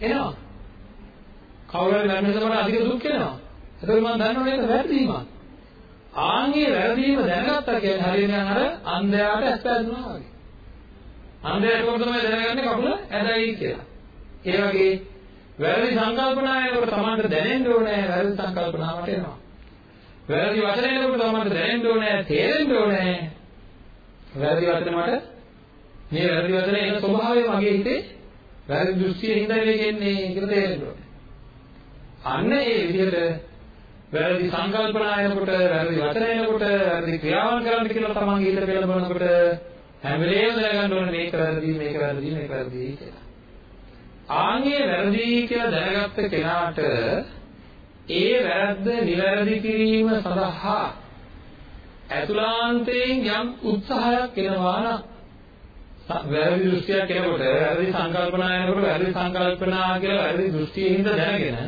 එනවා. කවුරුහරි මරණයට මට අධික දුක් වෙනවා. ඒකෝ මම දන්නවනේ ඒක වැරදීමක්. ආන්ගේ වැරදීම දැනගත්තා කියන්නේ හරියට අර අන්ධයාට ඇස් පැදුනා වගේ. අන්ධයාට කොහොමද තමයි දැනගන්නේ කකුල ඇදයි කියලා. ඒ වගේ වැරදි සංකල්පනා එනකොට තමන්ට දැනෙන්න ඕනේ වැරදි සංකල්පනාවට එනවා. වැරදි වචන එනකොට තමන්ට දැනෙන්න ඕනේ තේරෙන්න ඕනේ. වැරදි වචන මට මේ වැරදි වචන එන ස්වභාවය මගේ හිතේ වැරදි දෘෂ්ටියෙන් හින්දා මේක එන්නේ කියලා තේරෙන්න ඕනේ. අන්න ඒ විදිහට වැරදි සංකල්පනා එනකොට වැරදි වචන එනකොට වැරදි ක්‍රියාවන් කරන්න කියලා තමන්ගේ හිතට පෙළඹවනකොට හැම වෙලේම දැනගන්න ඕනේ මේක වැරදි මේක වැරදි මේක වැරදි කියලා. ආන්ගේ වැරදි කියලා දැනගත්ත කෙනාට ඒ වැරද්ද නිවැරදි කිරීම සඳහා ඇතුළාන්තයෙන් යම් උත්සාහයක් එනවා නම් වැරදි දෘෂ්ටියක් එනකොට වැරදි සංකල්පනා එනකොට වැරදි සංකල්පනා කියලා වැරදි දෘෂ්ටියින්ද දැනගෙන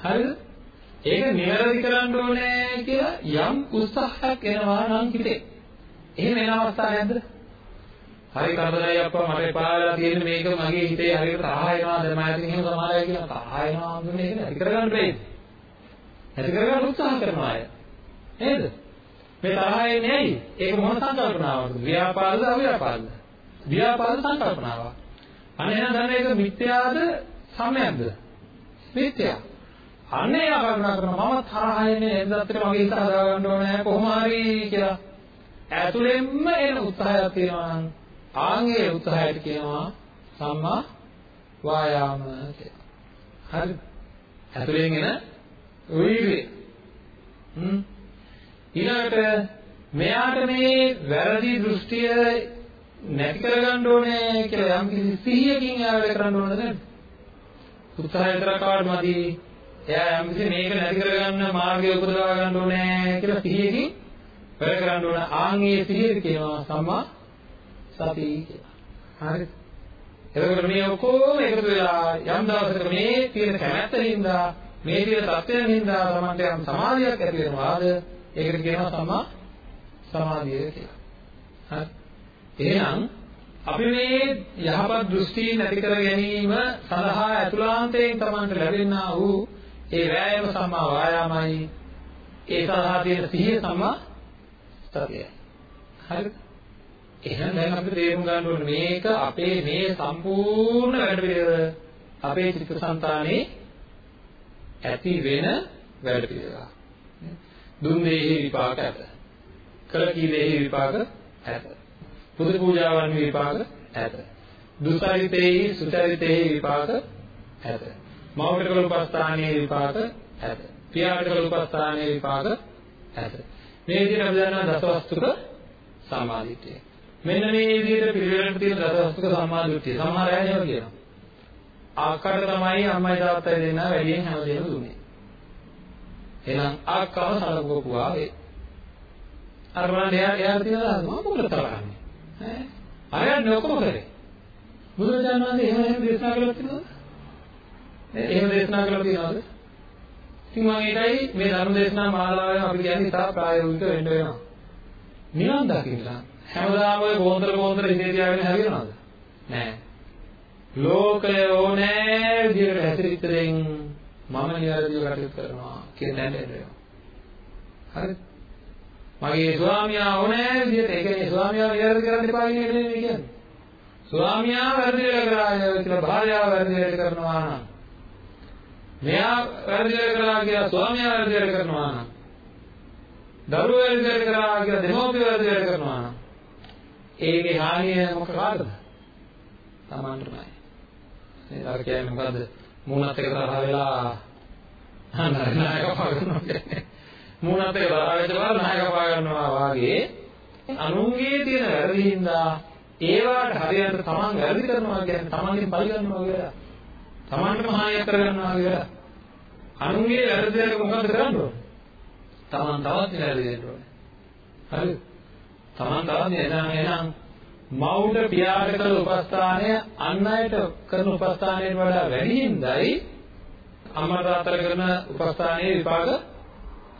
හරිද ඒක නිවැරදි කරන්න ඕනේ කියලා යම් උත්සාහයක් එනවා නම් හිතේ. එහෙම එන අවස්ථා නැද්ද හරි කරදරයි අප්පා මට එපා වෙලා තියෙන මේක මගේ හිතේ හරියට තරහ එනවා දැන් මම ඉතින් එහෙම සමාලයි කියලා තරහ එනවා කියන්නේ ඒක නැති කරගන්න බැහැ නැති කරගන්න උත්සාහ කරනවා අය නේද මේ තරහ එන්නේ ඇයි ඒක මොන සංකල්පනාවක්ද ව්‍යාපාරද අව්‍යාපාරද ව්‍යාපාද සංකල්පනාවක්. අනේ එහෙනම් දැන් මේක මිත්‍යාද සම්‍යක්ද? මිත්‍යා. අනේ ආකල්පනා කරනවා මම තරහයනේ එන්නත් මගේ හිත හදා ගන්න ඕනේ කොහොම හරි කියලා. ඇතුළෙන්ම එන උත්සාහයක් තියෙනවා නම් ආන්ගේ උත්සාහයට කියනවා සම්මා වායාම කියලා. හරිද? ඇතුළෙන් එන වීර්යය. හ්ම් ඊළඟට මෙයාට මේ වැරදි දෘෂ්ටිය නැති කරගන්න ඕනේ කියලා යම් කිසි සිහියකින් එයා වැඩ කරන්න ඕනද නැද්ද? උත්සාහය විතරක් ආවට මදි. එයා යම් කිසි මේක නැති කරගන්න මාර්ගය උපදවා ගන්න ඕනේ කියලා සිහියකින් වැඩ කරන්න ඕන. ආන්ගේ සිහියට කියනවා සම්මා සති කියලා. හරිද? එතකොට මේ ඔක්කොම එකතු වෙලා යම් දවසක මේ තියෙන කැමැත්තෙන් මේ තියෙන තත්ත්වයෙන් හින්දා තමන්ට යම් සමාධියක් ඇති වෙනවාද? ඒකට කියනවා සම්මා සමාධිය කියලා. හරි. එහෙනම් අපි මේ යහපත් දෘෂ්ටි නැති කර ගැනීම සඳහා ඇතුළාන්තයෙන් තමන්ට ලැබෙනා වූ ඒ වෑයම සම්මා වායාමයි ඒ සඳහා තියෙන සිහිය සම්මා සතියයි හරිද එහෙනම් දැන් අපි තේරුම් ගන්න ඕනේ මේක අපේ මේ සම්පූර්ණ වැඩ පිළිවෙල අපේ චිත්තසංතානේ ඇති වෙන වැඩ පිළිවෙල දුන් දෙහි විපාක ඇත කළ කී දෙහි විපාක ඇත පුද පූජාවන් විපාක ඇත. දුසරිතේහි සුචරිතේහි විපාක ඇත. මවකට කළ උපස්ථානයේ විපාක ඇත. පියාට කළ උපස්ථානයේ විපාක ඇත. මේ විදිහට අපි දන්නවා දසවස්තුක සම්මාදිට්ඨිය. මෙන්න මේ විදිහට පිළිවෙලට තියෙන දසවස්තුක සම්මාදිට්ඨිය. සමහර අය එහෙම කියනවා. ආකාරයට තමයි අම්මයි තාත්තයි දෙන්නා වැඩියෙන් හැමදේම දුන්නේ. එහෙනම් ආකාව සලකුවා වේ. අර බලන්න එයා එයාට තියෙන මම මොකද කරන්නේ? ඈ අරයන් ඔක්කොම කරේ බුදුරජාණන් වහන්සේ එහෙම එහෙම දේශනා කළා තියෙනවද එහෙම දේශනා කළා තියෙනවද ඉතින් මම ඒකයි මේ ධර්ම දේශනා මාලාවෙන් අපි කියන්නේ ඉතා ප්‍රායෝගික වෙන්න වෙනවා නිවන් දකින්න හැමදාම ඔය කොන්තර කොන්තර ඉඳී තියාගෙන හරියනවද? නෑ. ලෝකය ඕනෑ විදිහකට හැසිරිච්ච දෙයින් මම නිවැරදිව කටයුතු කරනවා කියන දැනට එනවා. හරිද? මගේ ස්වාමියා ඕනෑ විදිහට ඒ කියන්නේ ස්වාමියා නිවැරදි කරන්න එපා කියන එක නෙමෙයි කියන්නේ. ස්වාමියා වැරදි වෙලා කරාය කියලා භාර්යාව වැරදි වෙලා කරනවා නම් මෙයා වැරදි වෙලා කරා කියලා ස්වාමියා වැරදි වෙලා කරනවා නම් දරුවෝ වැරදි වෙලා කරා කියලා දෙමෝපිය වැරදි වෙලා කරනවා නම් ඒකේ හානිය මොකක්ද? Tamanටමයි. ඒ අර කියන්නේ මොකද්ද? මූණත් එක තරහ වෙලා නරනායක පාගනවා කියන්නේ. මූණත් එක තරහ වෙච්ච බව නායක පා ගන්නවා වාගේ අනුන්ගේ තියෙන වැරදි හින්දා ඒවාට හරියට තමන් වැරදි කරනවා කියන්නේ තමන්ගෙන් පරි ගන්නවා කියලා. තමන්ටම හානියක් කරගන්නවා කියලා. අනුන්ගේ වැරදි දෙයක් මොකද කරන්න ඕන? තමන් තවත් වැරදි දෙන්න ඕනේ. හරිද? තමන් තවත් එනම් එනම් මවුට පියාට කළ උපස්ථානය අන් අයට කරන උපස්ථානයට වඩා වැඩි හින්දායි අම්මා තාත්තලා කරන උපස්ථානයේ විපාක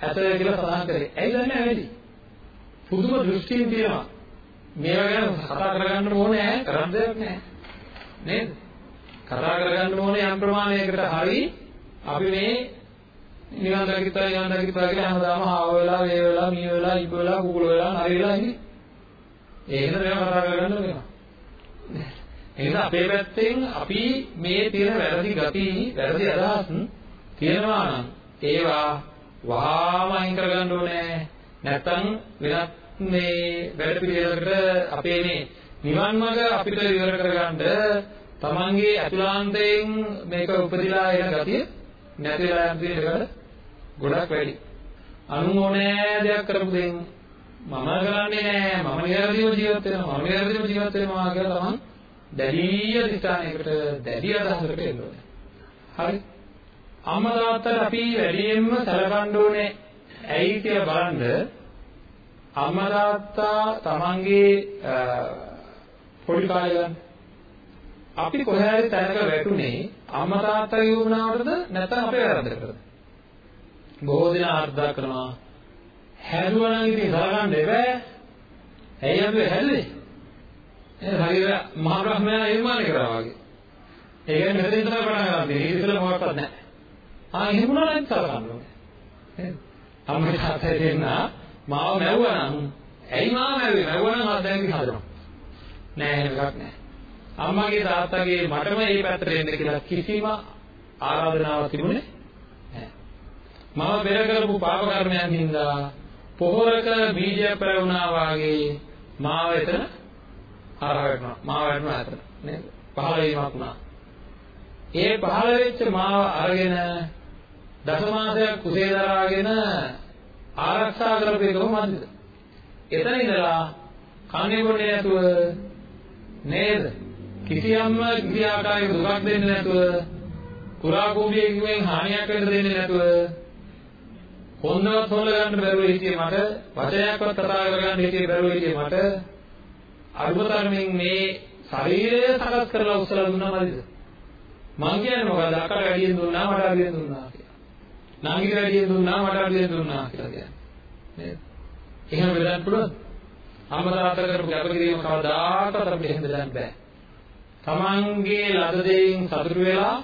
ඇත කියලා සඳහන් කරේ. ඇයි දන්නේ වැඩි? පුදුම දෘෂ්ටියෙන් තියෙනවා. මේවා ගැන කතා කරගන්න ඕනේ නැහැ, කරන්න දෙයක් නැහැ. නේද? කතා කරගන්න ඕනේ යම් ප්‍රමාණයකට හරි අපි මේ නිවන් දකිතා නිවන් දකිතා කියලා හැමදාම ආව වෙලා, වේ වෙලා, මී වෙලා, ඉබ් වෙලා, කුකුල වෙලා, නරි වෙලා ඉන්නේ. ඒකද මේවා කතා කරගන්න වෙනවා. එහෙනම් අපේ පැත්තෙන් අපි මේ තියෙන වැරදි ගති, වැරදි අදහස් තියෙනවා නම් ඒවා වහාම අයින් කරගන්න ඕනේ. නැත්තම් වෙනත් මේ වැඩ පිළිවෙලකට අපේ මේ නිවන් මඟ අපිට විවර කරගන්න තමන්ගේ අතුලාන්තයෙන් මේක උපදිලා එන ගතිය නැතිලා යන දෙයකට ගොඩක් වැඩි. අනුන් ඕනෑ දෙයක් කරපු දෙයින් මම කරන්නේ නෑ. මම නිරදිව ජීවත් වෙනවා. මම නිරදිව ජීවත් වෙනවා කියලා තමන් දැඩි අධිෂ්ඨානයකට දැඩි අදහසකට එන්න ඕනේ. හරි. අම්මා තාත්තට අපි වැඩියෙන්ම සැලකන්න ඕනේ ඇයි කියලා බලන්න. අම්මා තාත්තා තමන්ගේ පොඩි කාලේ ගන්න. අපි කොහේ හරි තැනක වැටුනේ අම්මා තාත්තගේ වුණාටද නැත්නම් අපේ වැරද්දකටද බොහෝ දෙනා අර්ථ කරනවා. හැදුවා නම් ඉතින් සලකන්න එපා. ඇයි අපි හැදුවේ? ඒ හරියට මහ බ්‍රහ්මයා නිර්මාණය කරා වගේ. ඒ කියන්නේ මෙතනින් තමයි පටන් ගන්න තියෙන්නේ ඉතින් මොකක්වත් නැහැ. ආ එහෙම වුණා නම් සලකන්න ඕනේ. අම්මා තාත්තා දෙන්න මාව මැව්වා නම් ඇයි මාව මැව්වේ? මැව්වා නම් ආදැන් හදනවා. නෑ එහෙම එකක් නෑ. අම්මගේ තාත්තගේ මටම මේ පැත්තට එන්න කියලා කිසිම ආරාධනාවක් තිබුණේ නැහැ. මම පෙර කරපු පාප කර්මයන් හින්දා පොහොරක බීජය පැවුණා වාගේ මාව එතන හරහ වැටුණා. මාව වැටුණා එතන නේද? පහළ වීමක් වුණා. ඒ පහළ වෙච්ච මාව අරගෙන දසමාසයක් කුසේ දරාගෙන ආරක්ෂා කරපු එකම මන්දිර. එතන ඉඳලා කන්නේ බොන්නේ නැතුව නේද? කිසියම්ම කිසි ආකාරයක දුකක් දෙන්නේ නැතුව කුරා කූඹියකින් හානියක් වෙන්න දෙන්නේ නැතුව කොන්නවත් හොල්ල ගන්න බැරුව හිටියේ මට වචනයක්වත් කතා කරගන්න හිටියේ බැරුව හිටියේ මට. අරුමතරමින් මේ ශරීරය සකස් කරලා උසලා දුන්නා මදිද? මං කියන්නේ මොකද අක්කට වැඩියෙන් දුන්නා මට අඩියෙන් දුන්නා කියලා. නංගිට වැඩියෙන් දුන්නා මට අඩියෙන් දුන්නා කියලා කියන්නේ. නේද? එහෙම බෙදන්න පුළුවන්ද? අම්මා තාත්තා කරපු කැපකිරීම කවදාකවත් අපිට එහෙම බෙදන්න බෑ. තමන්ගේ ලද දෙයින් සතුටු වෙලා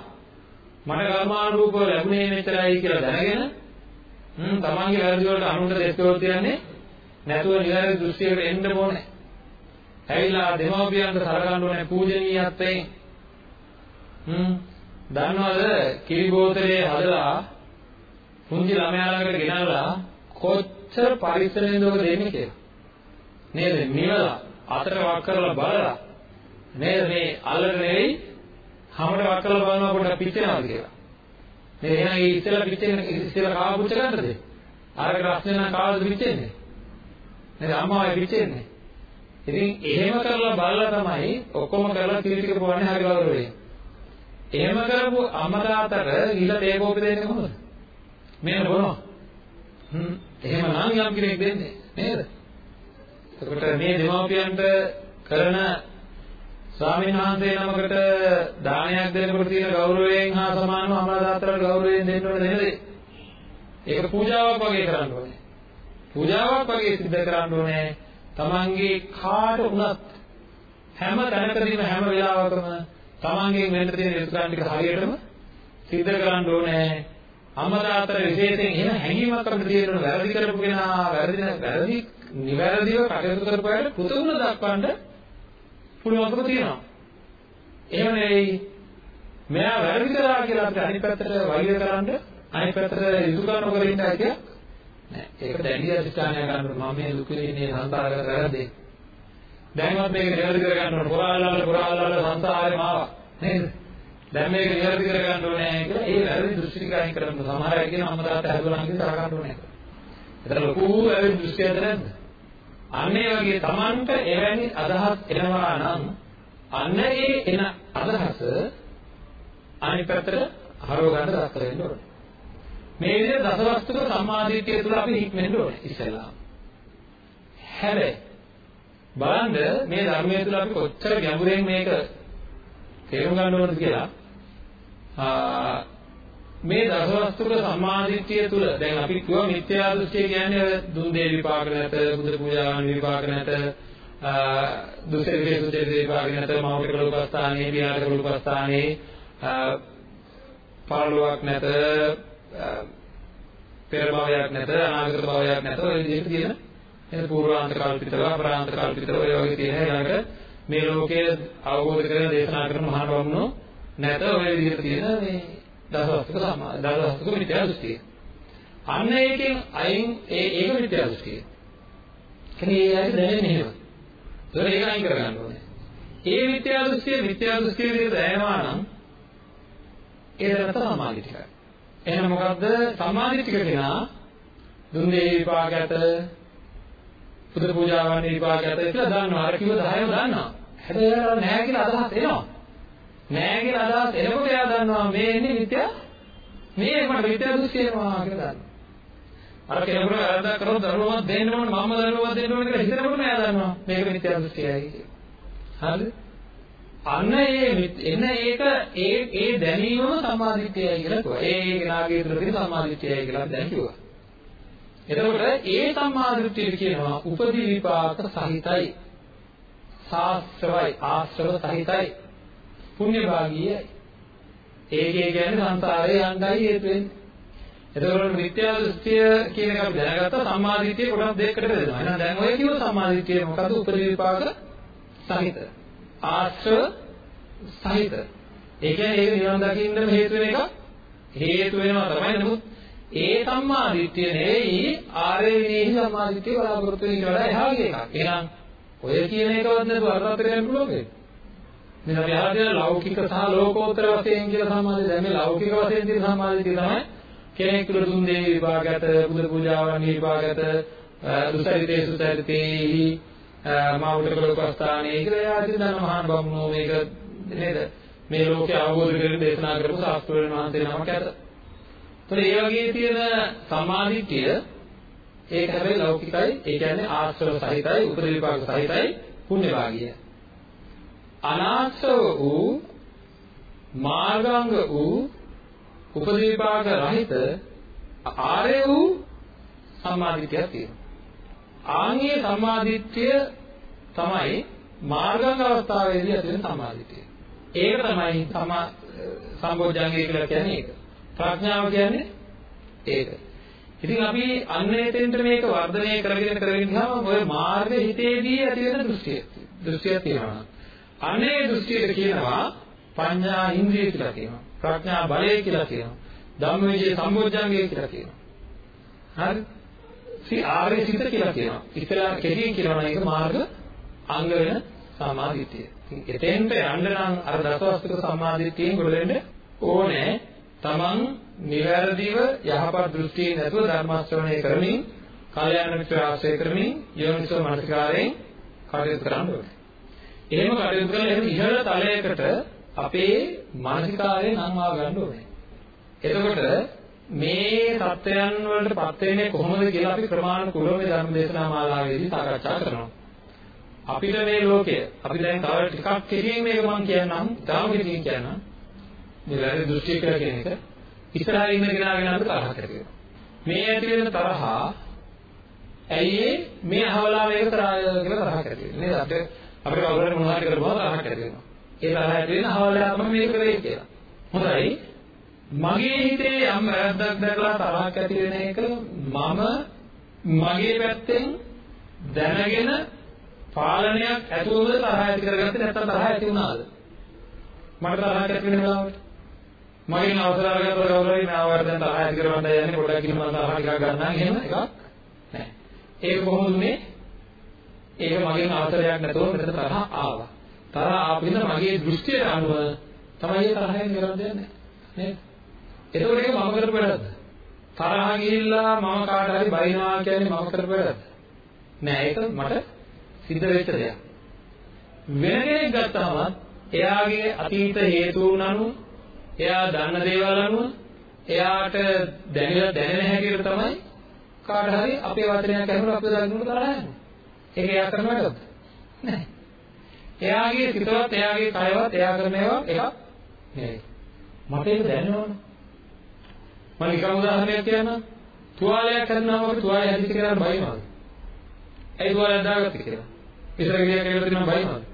මට කර්මානුරූපව ලැබුණේ මෙච්චරයි කියලා දැනගෙන හ්ම් තමන්ගේ වැරදි වලට අනුන්ට දෙස්කෝල් තියන්නේ නැතුව නිවැරදි දෘෂ්ටියකට එන්න ඕනේ. ඇවිල්ලා දෙමව්පියන්ට සලකන්න ඕනේ පූජනීයත්වයෙන්. හ්ම් දන්නවද කිරි බෝතලේ හදලා පුංචි ළමයා ළඟට ගෙනල්ලා කොච්චර පරිස්සමෙන්ද ඔබ දෙන්නේ කියලා. නේද? නිවලා අතට වක් කරලා බලලා නේද මේ අල්ලට නෙවෙයි හැමඩ වක් කරලා බලනවා පොඩ්ඩක් පිච්චෙනවද කියලා. මේ එහෙනම් ඒ ඉස්සෙල්ලා පිච්චෙන ඉස්සෙල්ලා කාව පුච්ච ගන්නද? ආරක රස්නේ නම් කාවද පිච්චෙන්නේ? නේද අම්මාවයි පිච්චෙන්නේ. ඉතින් එහෙම කරලා බලලා තමයි ඔක්කොම කරලා කිරි ටික පොවන්නේ හරි ගෞරවයෙන්. එහෙම කරපු අම්මා තාත්තට ගිහලා තේ කෝපි දෙන්නේ කොහොමද? මේක බොනවා. හ්ම් එහෙම නම් යම් කෙනෙක් දෙන්නේ නේද? එතකොට මේ දෙමාපියන්ට කරන ස්වාමීන් වහන්සේ නමකට දානයක් දෙනකොට තියෙන ගෞරවයෙන් හා සමානව අමරදාතරට ගෞරවයෙන් දෙන්න ඕනේ නේද? ඒක පූජාවක් වගේ කරන්න ඕනේ. පූජාවක් වගේ සිද්ධ කරන්න ඕනේ. තමන්ගේ කාට වුණත් හැම තැනකදීම හැම වෙලාවකම තමන්ගෙන් වෙන්න තියෙන යුතුයකම් ටික හරියටම සිද්ධ කරන්න ඕනේ. අමරදාතර විශේෂයෙන් එහෙම හැඟීමක් අපිට තියෙනවා වැරදි කරපු කෙනා වැරදි වැරදි නිවැරදිව කටයුතු කරපු අයට කෘතඥ දක්වන්න පුළුවන්කම තියෙනවා. එහෙම නෙවෙයි මෙයා වැරදි කරා කියලා අපිට අනිත් පැත්තට වෛර කරන්න අනිත් පැත්තට යුතුයකම් නොකර ඉන්න හැකිය නෑ. ඒක දැඩි අධිෂ්ඨානය ගන්න මම මේ දුක ඉන්නේ සංසාරගත වැරද්දේ. දැන්වත් මේක නිවැරදි කර ගන්න ඕන. පුරාල්ලාල පුරාල්ලාල සංසාරේ මාවා. නේද? දැන් මේක නිවැරදි කර ගන්න ඕනේ කියලා ඒ වැරදි දෘෂ්ටි ටික අයින් කරන්න. සමහර අය කියන අම්මලාට හැදුවා නම් කියලා තරහ ගන්න ඕනේ. ඒතර ලොකු වැරදි දෘෂ්ටියක්ද නැද්ද? අන්න ඒ වගේ Tamanට එවැනි අදහස් එනවා නම් අන්න ඒ එන අදහස අනිත් පැත්තට හරව ගන්න දක්කර වෙන්න ඕනේ. මේ විදිහට දසවස්තුක සම්මාදිටිය තුළ අපි හික්මෙන්න ඕනේ ඉස්සෙල්ලා. හැබැයි බලන්න මේ ධර්මයේ තුල අපි කොච්චර ගැඹුරෙන් මේක තේරුම් ගන්න ඕනද කියලා මේ දසවස්තුක සම්මාදිට්ඨිය තුල දැන් අපි කියව මිත්‍යා දෘෂ්ටිය කියන්නේ දුන් දේ විපාක නැත බුදු පූජාවන් විපාක නැත දුසේ විරේ විපාක නැත මෞලික ලෝකස්ථානයේ විහාරක ලෝකස්ථානයේ පාළුවක් නැත පෙර භවයක් නැත අනාගත භවයක් නැත ඔය විදිහට තියෙන එන පූර්වාන්ත කල්පිතව අපරාන්ත කල්පිතව ඔය වගේ තියෙන ඊළඟට මේ ලෝකයේ අවබෝධ කරගෙන දේශනා කරන මහා බමුණෝ නැත ඔය විදිහට තියෙන මේ දසවස්තුක සමා දසවස්තුක මිත්‍යා දෘෂ්ටිය. අන්න ඒකෙන් අයින් ඒ ඒක මිත්‍යා දෘෂ්ටිය. කෙනේ ඒ ඇයි දැනෙන්නේ එහෙම. ඒක ඒක අයින් කරගන්න ඕනේ. ඒ මිත්‍යා දෘෂ්ටිය මිත්‍යා දෘෂ්ටිය විදිහට දැනෙනවා නම් ඒ දැනත සමාධිතිකයි. එහෙනම් මොකද්ද සමාධිතික කෙනා දුන්නේ විපාක ඇත පුද පූජාවන් විපාකයට කියලා දන්නවා. අර කිව්ව 10ම දන්නවා. හැබැයි එයාලා නැහැ කියලා අදහස් එනවා. නැහැ කියලා අදහස් එනකොට එයා දන්නවා මේ එන්නේ මිත්‍යා මේ මට මිත්‍යා දෘෂ්ටි එනවා කියලා දන්නවා. අර කෙනෙකුට වැරද්දක් කරොත් දරුවමක් දෙන්න ඕන මම දරුවමක් දෙන්න ඕන කියලා හිතනකොට එයා දන්නවා මේක මිත්‍යා දෘෂ්ටියයි කියලා. හරිද? අන්න ඒ එන ඒක ඒ ඒ දැනීමම සම්මාදිට්ඨියයි කියලා කිව්වා. ඒ කෙනාගේ තුළ තියෙන සම්මාදිට්ඨියයි කියලා දැන් කිව්වා. එතකොට ඒ සම්මාදිට්ඨිය කියනවා උපදී විපාක සහිතයි. සාස්ත්‍රවයි ආශ්‍රව සහිතයි. පුණ්‍ය භාගීයයි. ඒකේ කියන්නේ සංසාරේ යන්නයි හේතු වෙන්නේ. එතකොට මිත්‍යා දෘෂ්ටිය කියන එක අපි දැනගත්තා සම්මාදිට්ඨිය කොටස් දෙකකට බෙදෙනවා. එහෙනම් දැන් ඔය කිව්ව සම්මාදිට්ඨිය මොකද්ද? උපදී විපාක සහිත. ආශ්‍රව සහිත. ඒ කියන්නේ ඒක නිවන් දකින්නම හේතු වෙන එක හේතු වෙනවා තමයි. නමුත් ඒ සම්මාදිට්ඨිය නෙවෙයි ආර්ය විනේහි සම්මාදිට්ඨිය බලාපොරොත්තු වෙන ඊට වඩා එහා ගිය එකක්. එහෙනම් ඔය කියන එකවත් නේද අරහත් වෙන්න පුළුවන් වෙන්නේ. මේ අපි අහලා තියෙන ලෞකික සහ ලෝකෝත්තර වශයෙන් කියලා සම්මාදිට්ඨිය. දැන් මේ ලෞකික වශයෙන් තියෙන සම්මාදිට්ඨිය තමයි කෙනෙක් තුළ දුන් දේ විභාගයට, බුදු පූජාවන් විභාගයට, දුසරිතේ සුසරිතේහි මාවුට කලෝපස්ථානයේ කියලා එයා ඉතින් දන්න මහාන බමුණෝ මේක නේද මේ ලෝකේ අවබෝධ කරගෙන දේශනා කරපු ශාස්ත්‍රවේන වහන්සේ නමක් ඇත. ඒතර ඒ වගේ තියෙන සමාධිත්‍ය ඒක හැබැයි ලෞකිකයි ඒ කියන්නේ ආශ්‍රව සහිතයි උපදවිපාක සහිතයි පුණ්‍ය භාගිය. අනාශ්‍රව වූ මාර්ගාංග වූ උපදවිපාක රහිත ආර්ය වූ සම්මාදිටියක් තියෙනවා. ආන්ගේ සම්මාදිට්ඨිය තමයි මාර්ගංග අවස්ථාවේදී ඇති වෙන සම්මාදිට්ඨිය. ඒක තමයි සමා සම්බෝධ්‍යංගය කියලා කියන්නේ ඒක. ප්‍රඥාව කියන්නේ ඒක. ඉතින් අපි අන්න එතෙන්ට මේක වර්ධනය කරගෙන කරගෙන ගියාම ඔය මාර්ග හිතේදී ඇති වෙන දෘෂ්ටිය. දෘෂ්ටියක් තියෙනවා. අනේ දෘෂ්ටියට කියනවා පඤ්ඤා ඉන්ද්‍රිය කියලා කියනවා. ප්‍රඥා බලය කියලා කියනවා. ධම්මවිජය සම්බෝධ්‍යංගය කියලා කියනවා. හරි? සි ආර්ය සිත කියලා කියනවා. ඉතලා කෙටියෙන් කියනවා නම් ඒක මාර්ග අංග වෙන සමාධිත්‍යය. ඉතින් එතෙන්ට යන්න නම් අර දසවස්තුක සමාධිත්‍යයෙන් ගොඩ වෙන්න ඕනේ. තමන් නිවැරදිව යහපත් දෘෂ්ටියෙන් නැතුව ධර්ම ශ්‍රවණය කරමින්, කල්යාණ මිත්‍ර ආශ්‍රය කරමින්, යෝනිසෝ මනසිකාරයෙන් කටයුතු කරන්න ඕනේ. එහෙම කටයුතු කරලා එහෙම ඉහළ තලයකට අපේ මානසිකාරය නම් ආව ගන්න ඕනේ. එතකොට මේ தත්වයන් වලටපත් වෙන්නේ කොහොමද කියලා අපි ප්‍රමාණිකුලව මේ ධර්ම දේශනා මාලාවේදී සාකච්ඡා කරනවා. අපිට මේ ලෝකය අපි දැන් තව ටිකක් කෙටියෙන් මේක මම කියන්නම්, තාම කෙටියෙන් කියන්නම්. මේ වැරදි දෘෂ්ටි කියලා කියන එක ඉස්සරහින් ඉන්න කෙනාගෙන අර තරහ කරේ. මේ ඇති වෙන තරහා ඇයි මේ අහවලා මේක කරාය කියලා තරහ කරේ. නේද? අපිට අපිට කවුරුහරි මොනවද කරපුවා තරහ කරේ. ඒ තරහ ඇති වෙන අහවලා තමයි මේක කරේ කියලා. හොඳයි. මගේ හිතේ යම් වැරද්දක් දැකලා තරහක් ඇති වෙන එක මම මගේ පැත්තෙන් දැනගෙන පාලනයක් ඇතුවද තරහ ඇති කරගත්තේ නැත්නම් තරහ ඇති වුණාද මට තරහක් ඇති වෙන වෙලාවට මගෙන් අවසර අරගත්ත කවුරුහරි මාවට දැන් තරහ ඇති කරවන්න යන්නේ පොඩ්ඩක් ඉන්න මම තරහ ටිකක් ගන්නම් එහෙම එකක් නැහැ ඒක කොහොමද උනේ ඒක මගෙන් අවසරයක් නැතුව මෙතන තරහ ආවා තරහ ආපින්න මගේ දෘෂ්ටියට අනුව තමයි තරහෙන් කරන්නේ නේද එතකොට ඒක මම කරපු වැඩක්ද? තරහා ගිහිල්ලා මම කාට හරි බයිනවා කියන්නේ මම කරපු වැඩක්ද? නෑ ඒක මට සිද්ධ වෙච්ච දෙයක්. වෙන කෙනෙක් ගත්තාම එයාගේ අතීත හේතුන් අනුව එයා දන්න දේවල් අනුව එයාට දැනෙන දැනෙන හැටියට තමයි කාට හරි අපේ වචනයක් අහනකොට අපේ දකින්නට තරහ යන්නේ. ඒක එයා කරන වැඩක්ද? නෑ. එයාගේ සිතවත් එයාගේ කයවත් එයා කරන ඒවා එකක් නෙවෙයි. මට ඒක දැනෙනවනේ. මම නිකම් උදාහරණයක් කියන්නම්. තුවාලයක් කරනවාම අපි තුවාලය හැදිච්ච කෙනාට බයිනවද? ඇයි තුවාලයක් දාගත්තේ කියලා? ඉස්සර ගෙඩියක් කියලා තියෙනවා බයිනවද?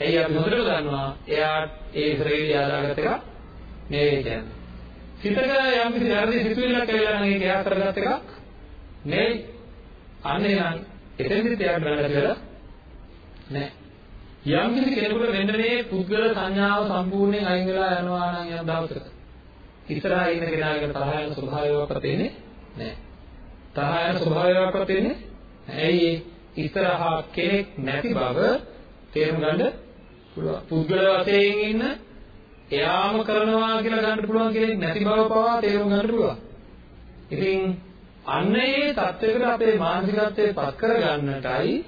ඇයි අපි හොඳට දන්නවා එයා ඒ ගෙඩිය දාගත්ත එක නෙවෙයි කියන්නේ. සිතක යම් කිසි වැරදි සිතුවිල්ලක් ඇවිල්ලා නම් ඒක එයා කරගත්ත එකක් නෙවෙයි. අන්න එහෙනම් එතෙන්දිත් එයාට බලන්න කියලා නෑ. යම් කිසි කෙනෙකුට මෙන්න මේ පුද්ගල සංඥාව සම්පූර්ණයෙන් අයින් වෙලා යනවා නම් යන දවසක ඉස්සරහා ඉන්න කෙනාගේ තරහ යන ස්වභාවයක්වත් තියෙන්නේ නැහැ. තරහ යන ස්වභාවයක්වත් තියෙන්නේ ඇයි ඉස්සරහා කෙනෙක් නැති බව තේරුම් ගන්න පුළුවන්. පුද්ගල වශයෙන් ඉන්න එයාම කරනවා කියලා ගන්න පුළුවන් කෙනෙක් නැති බව පවා තේරුම් ගන්න පුළුවන්. ඉතින් අන්න ඒ தත්වයකට අපේ මානසිකත්වය පත් කරගන්නටයි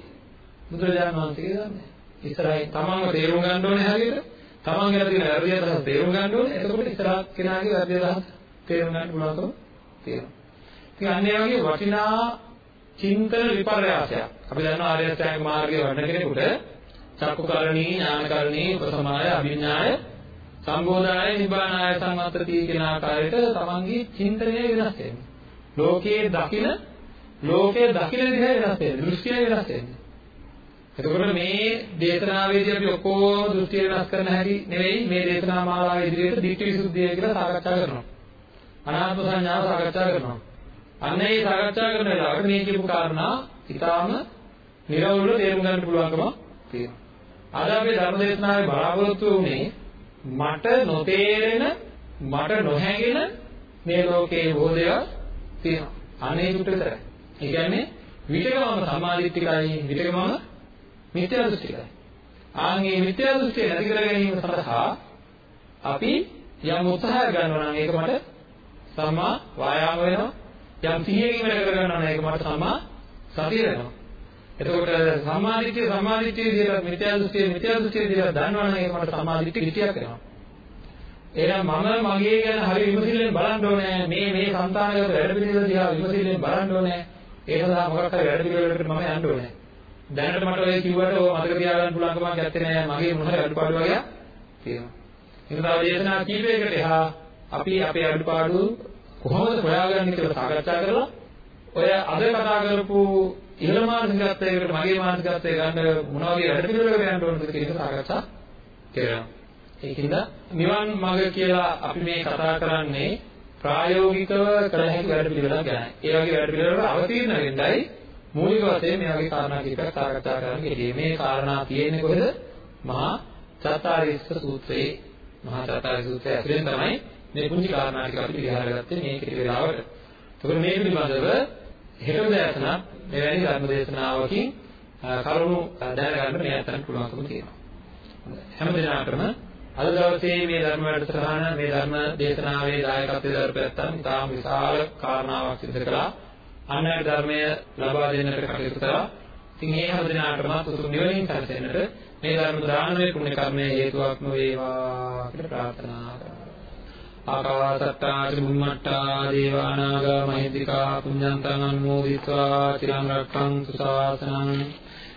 බුදුරජාණන් වහන්සේ කියන්නේ. ඉස්සරහින් තමන්ව තේරුම් ගන්න ඕනේ හැටියට තමන් ගැන තියෙන වැරදි අදහස් තේරුම් ගන්න ඕනේ. එතකොට ඉස්සරහ කෙනාගේ වැරදි අදහස් තේරුම් ගන්න පුළුවන්කම තියෙනවා. ඉතින් අන්න ඒ වගේ වටිනා චින්තන විපර්යාසයක්. අපි දන්නවා ආර්ය අෂ්ටාංග මාර්ගයේ වඩන කෙනෙකුට චක්කුකරණී, ඥානකරණී, උපසමාය, අභිඥාය, සම්බෝධාය, නිබ්බානාය සංවත්‍රති කියන ආකාරයට තමන්ගේ චින්තනය වෙනස් වෙනවා. ලෝකයේ දකින ලෝකයේ දකින විදිහ වෙනස් වෙනවා. දෘෂ්ටිය වෙනස් වෙනවා. එතකොට මේ දේශනාවේදී අපි ඔක්කොම දෘෂ්ටි වෙනස් කරන හැටි නෙවෙයි මේ දේශනා මාලාව ඉදිරියට දිට්ඨි විසුද්ධිය කියලා සාකච්ඡා කරනවා. අනාත්ම සංඥාව සාකච්ඡා කරනවා. අන්න ඒ සාකච්ඡා කරන වෙලාවට මේ කියපු කාරණා ඊටාම නිරවුල්ව තේරුම් ගන්න පුළුවන්කම තියෙනවා. අද අපේ ධර්ම දේශනාවේ බලාපොරොත්තු වෙන්නේ මට නොතේරෙන මට නොහැඟෙන මේ ලෝකයේ බොහෝ දේවල් තියෙනවා. අනේ දුට විතරයි. ඒ කියන්නේ විතකමම සමාධිත්තිකයි විතකමම මිත්‍යා දෘෂ්ටිකයි. ආන්ගේ මිත්‍යා දෘෂ්ටිය නැති කර ගැනීම සඳහා අපි යම් උත්සාහයක් ගන්නවා නම් ඒක මට සම්මා වායාම වෙනවා. යම් සිහියකින් වැඩ කර ගන්නවා නම් ඒක මට සම්මා සතිය වෙනවා. එතකොට සම්මාදිට්ඨිය සම්මාදිට්ඨිය විදිහට මිත්‍යා දෘෂ්ටිය මිත්‍යා දෘෂ්ටිය විදිහට දන්නවා නම් ඒක මට සම්මාදිට්ඨිය කිටියක් වෙනවා. එහෙනම් මම මගේ ගැන හරි විමසිල්ලෙන් බලන්න ඕනේ. මේ මේ సంతානගත වැඩ පිළිවෙල දිහා විමසිල්ලෙන් බලන්න ඕනේ. ඒ සඳහා මොකක් හරි වැඩ පිළිවෙලකට මම යන්න ඕනේ. දැනට මට ඔය කිව්වට ඔය මතක තියාගන්න පුළුවන්කමක් නැත්තේ නෑ. මගේ මොන හරි අඩුපාඩු වගේ තියෙනවා. ඒ නිසා දේශනා කීපයකට එහා අපි අපේ අඩුපාඩු කොහොමද හොයාගන්නේ කියලා සාකච්ඡා කරලා ඔය අද කතා කරපු ඉහළ මානසිකත්වයකට මගේ මානසිකත්වය ගන්න මොනවා වගේ වැඩ පිළිවෙලකට යන්න ඕනද කියන එක සාකච්ඡා කරනවා. ඒකින්ද නිවන් මාර්ග කියලා අපි මේ කතා කරන්නේ ප්‍රායෝගිකව කළ හැකි වැඩ පිළිවෙලක් ගැන. ඒ වගේ වැඩ පිළිවෙලකට අවතීර්ණ වෙන්නයි මූලික වශයෙන් මේ වගේ කාරණා කිහිපයක් සාකච්ඡා කරන්න ගෙඩියේ මේ කාරණා තියෙන්නේ කොහෙද? මහා චත්තාරීස්ස සූත්‍රයේ මහා චත්තාරීස්ස සූත්‍රය ඇතුලෙන් තමයි මේ පුංචි කාරණා ටික අපි විහාරගත්තේ මේ කෙටි වෙලාවට. ඒකෝ මේ පිළිබඳව හෙට දැසන මෙවැනි ධර්ම දේශනාවකින් කරුණු දැනගන්න මේ අතන පුළුවන්කම තියෙනවා. හැම දිනකටම අද දවසේ මේ ධර්ම වැඩසටහන මේ ධර්ම දේශනාවේ දායකත්වය දරපැත්තන් තාම විශාල කාරණාවක් සිදු කළා. අන්නර ධර්මය ලබා දෙන්නට කටයුතු කළා. ඉතින් මේ හැම දිනාටම උතුම් නිවනින් සැනසෙන්නට මේ ධර්ම දානමය පුණ්‍ය කර්මය හේතුවක්ම වේවා කියලා ප්‍රාර්ථනා කරනවා. ආකාසත්තා චුම්මට්ටා දේවානාගා මහිද්దికා පුඤ්ඤන්තං අනුමෝදිත්වා තිරං රක්ඛන්තු සාසනං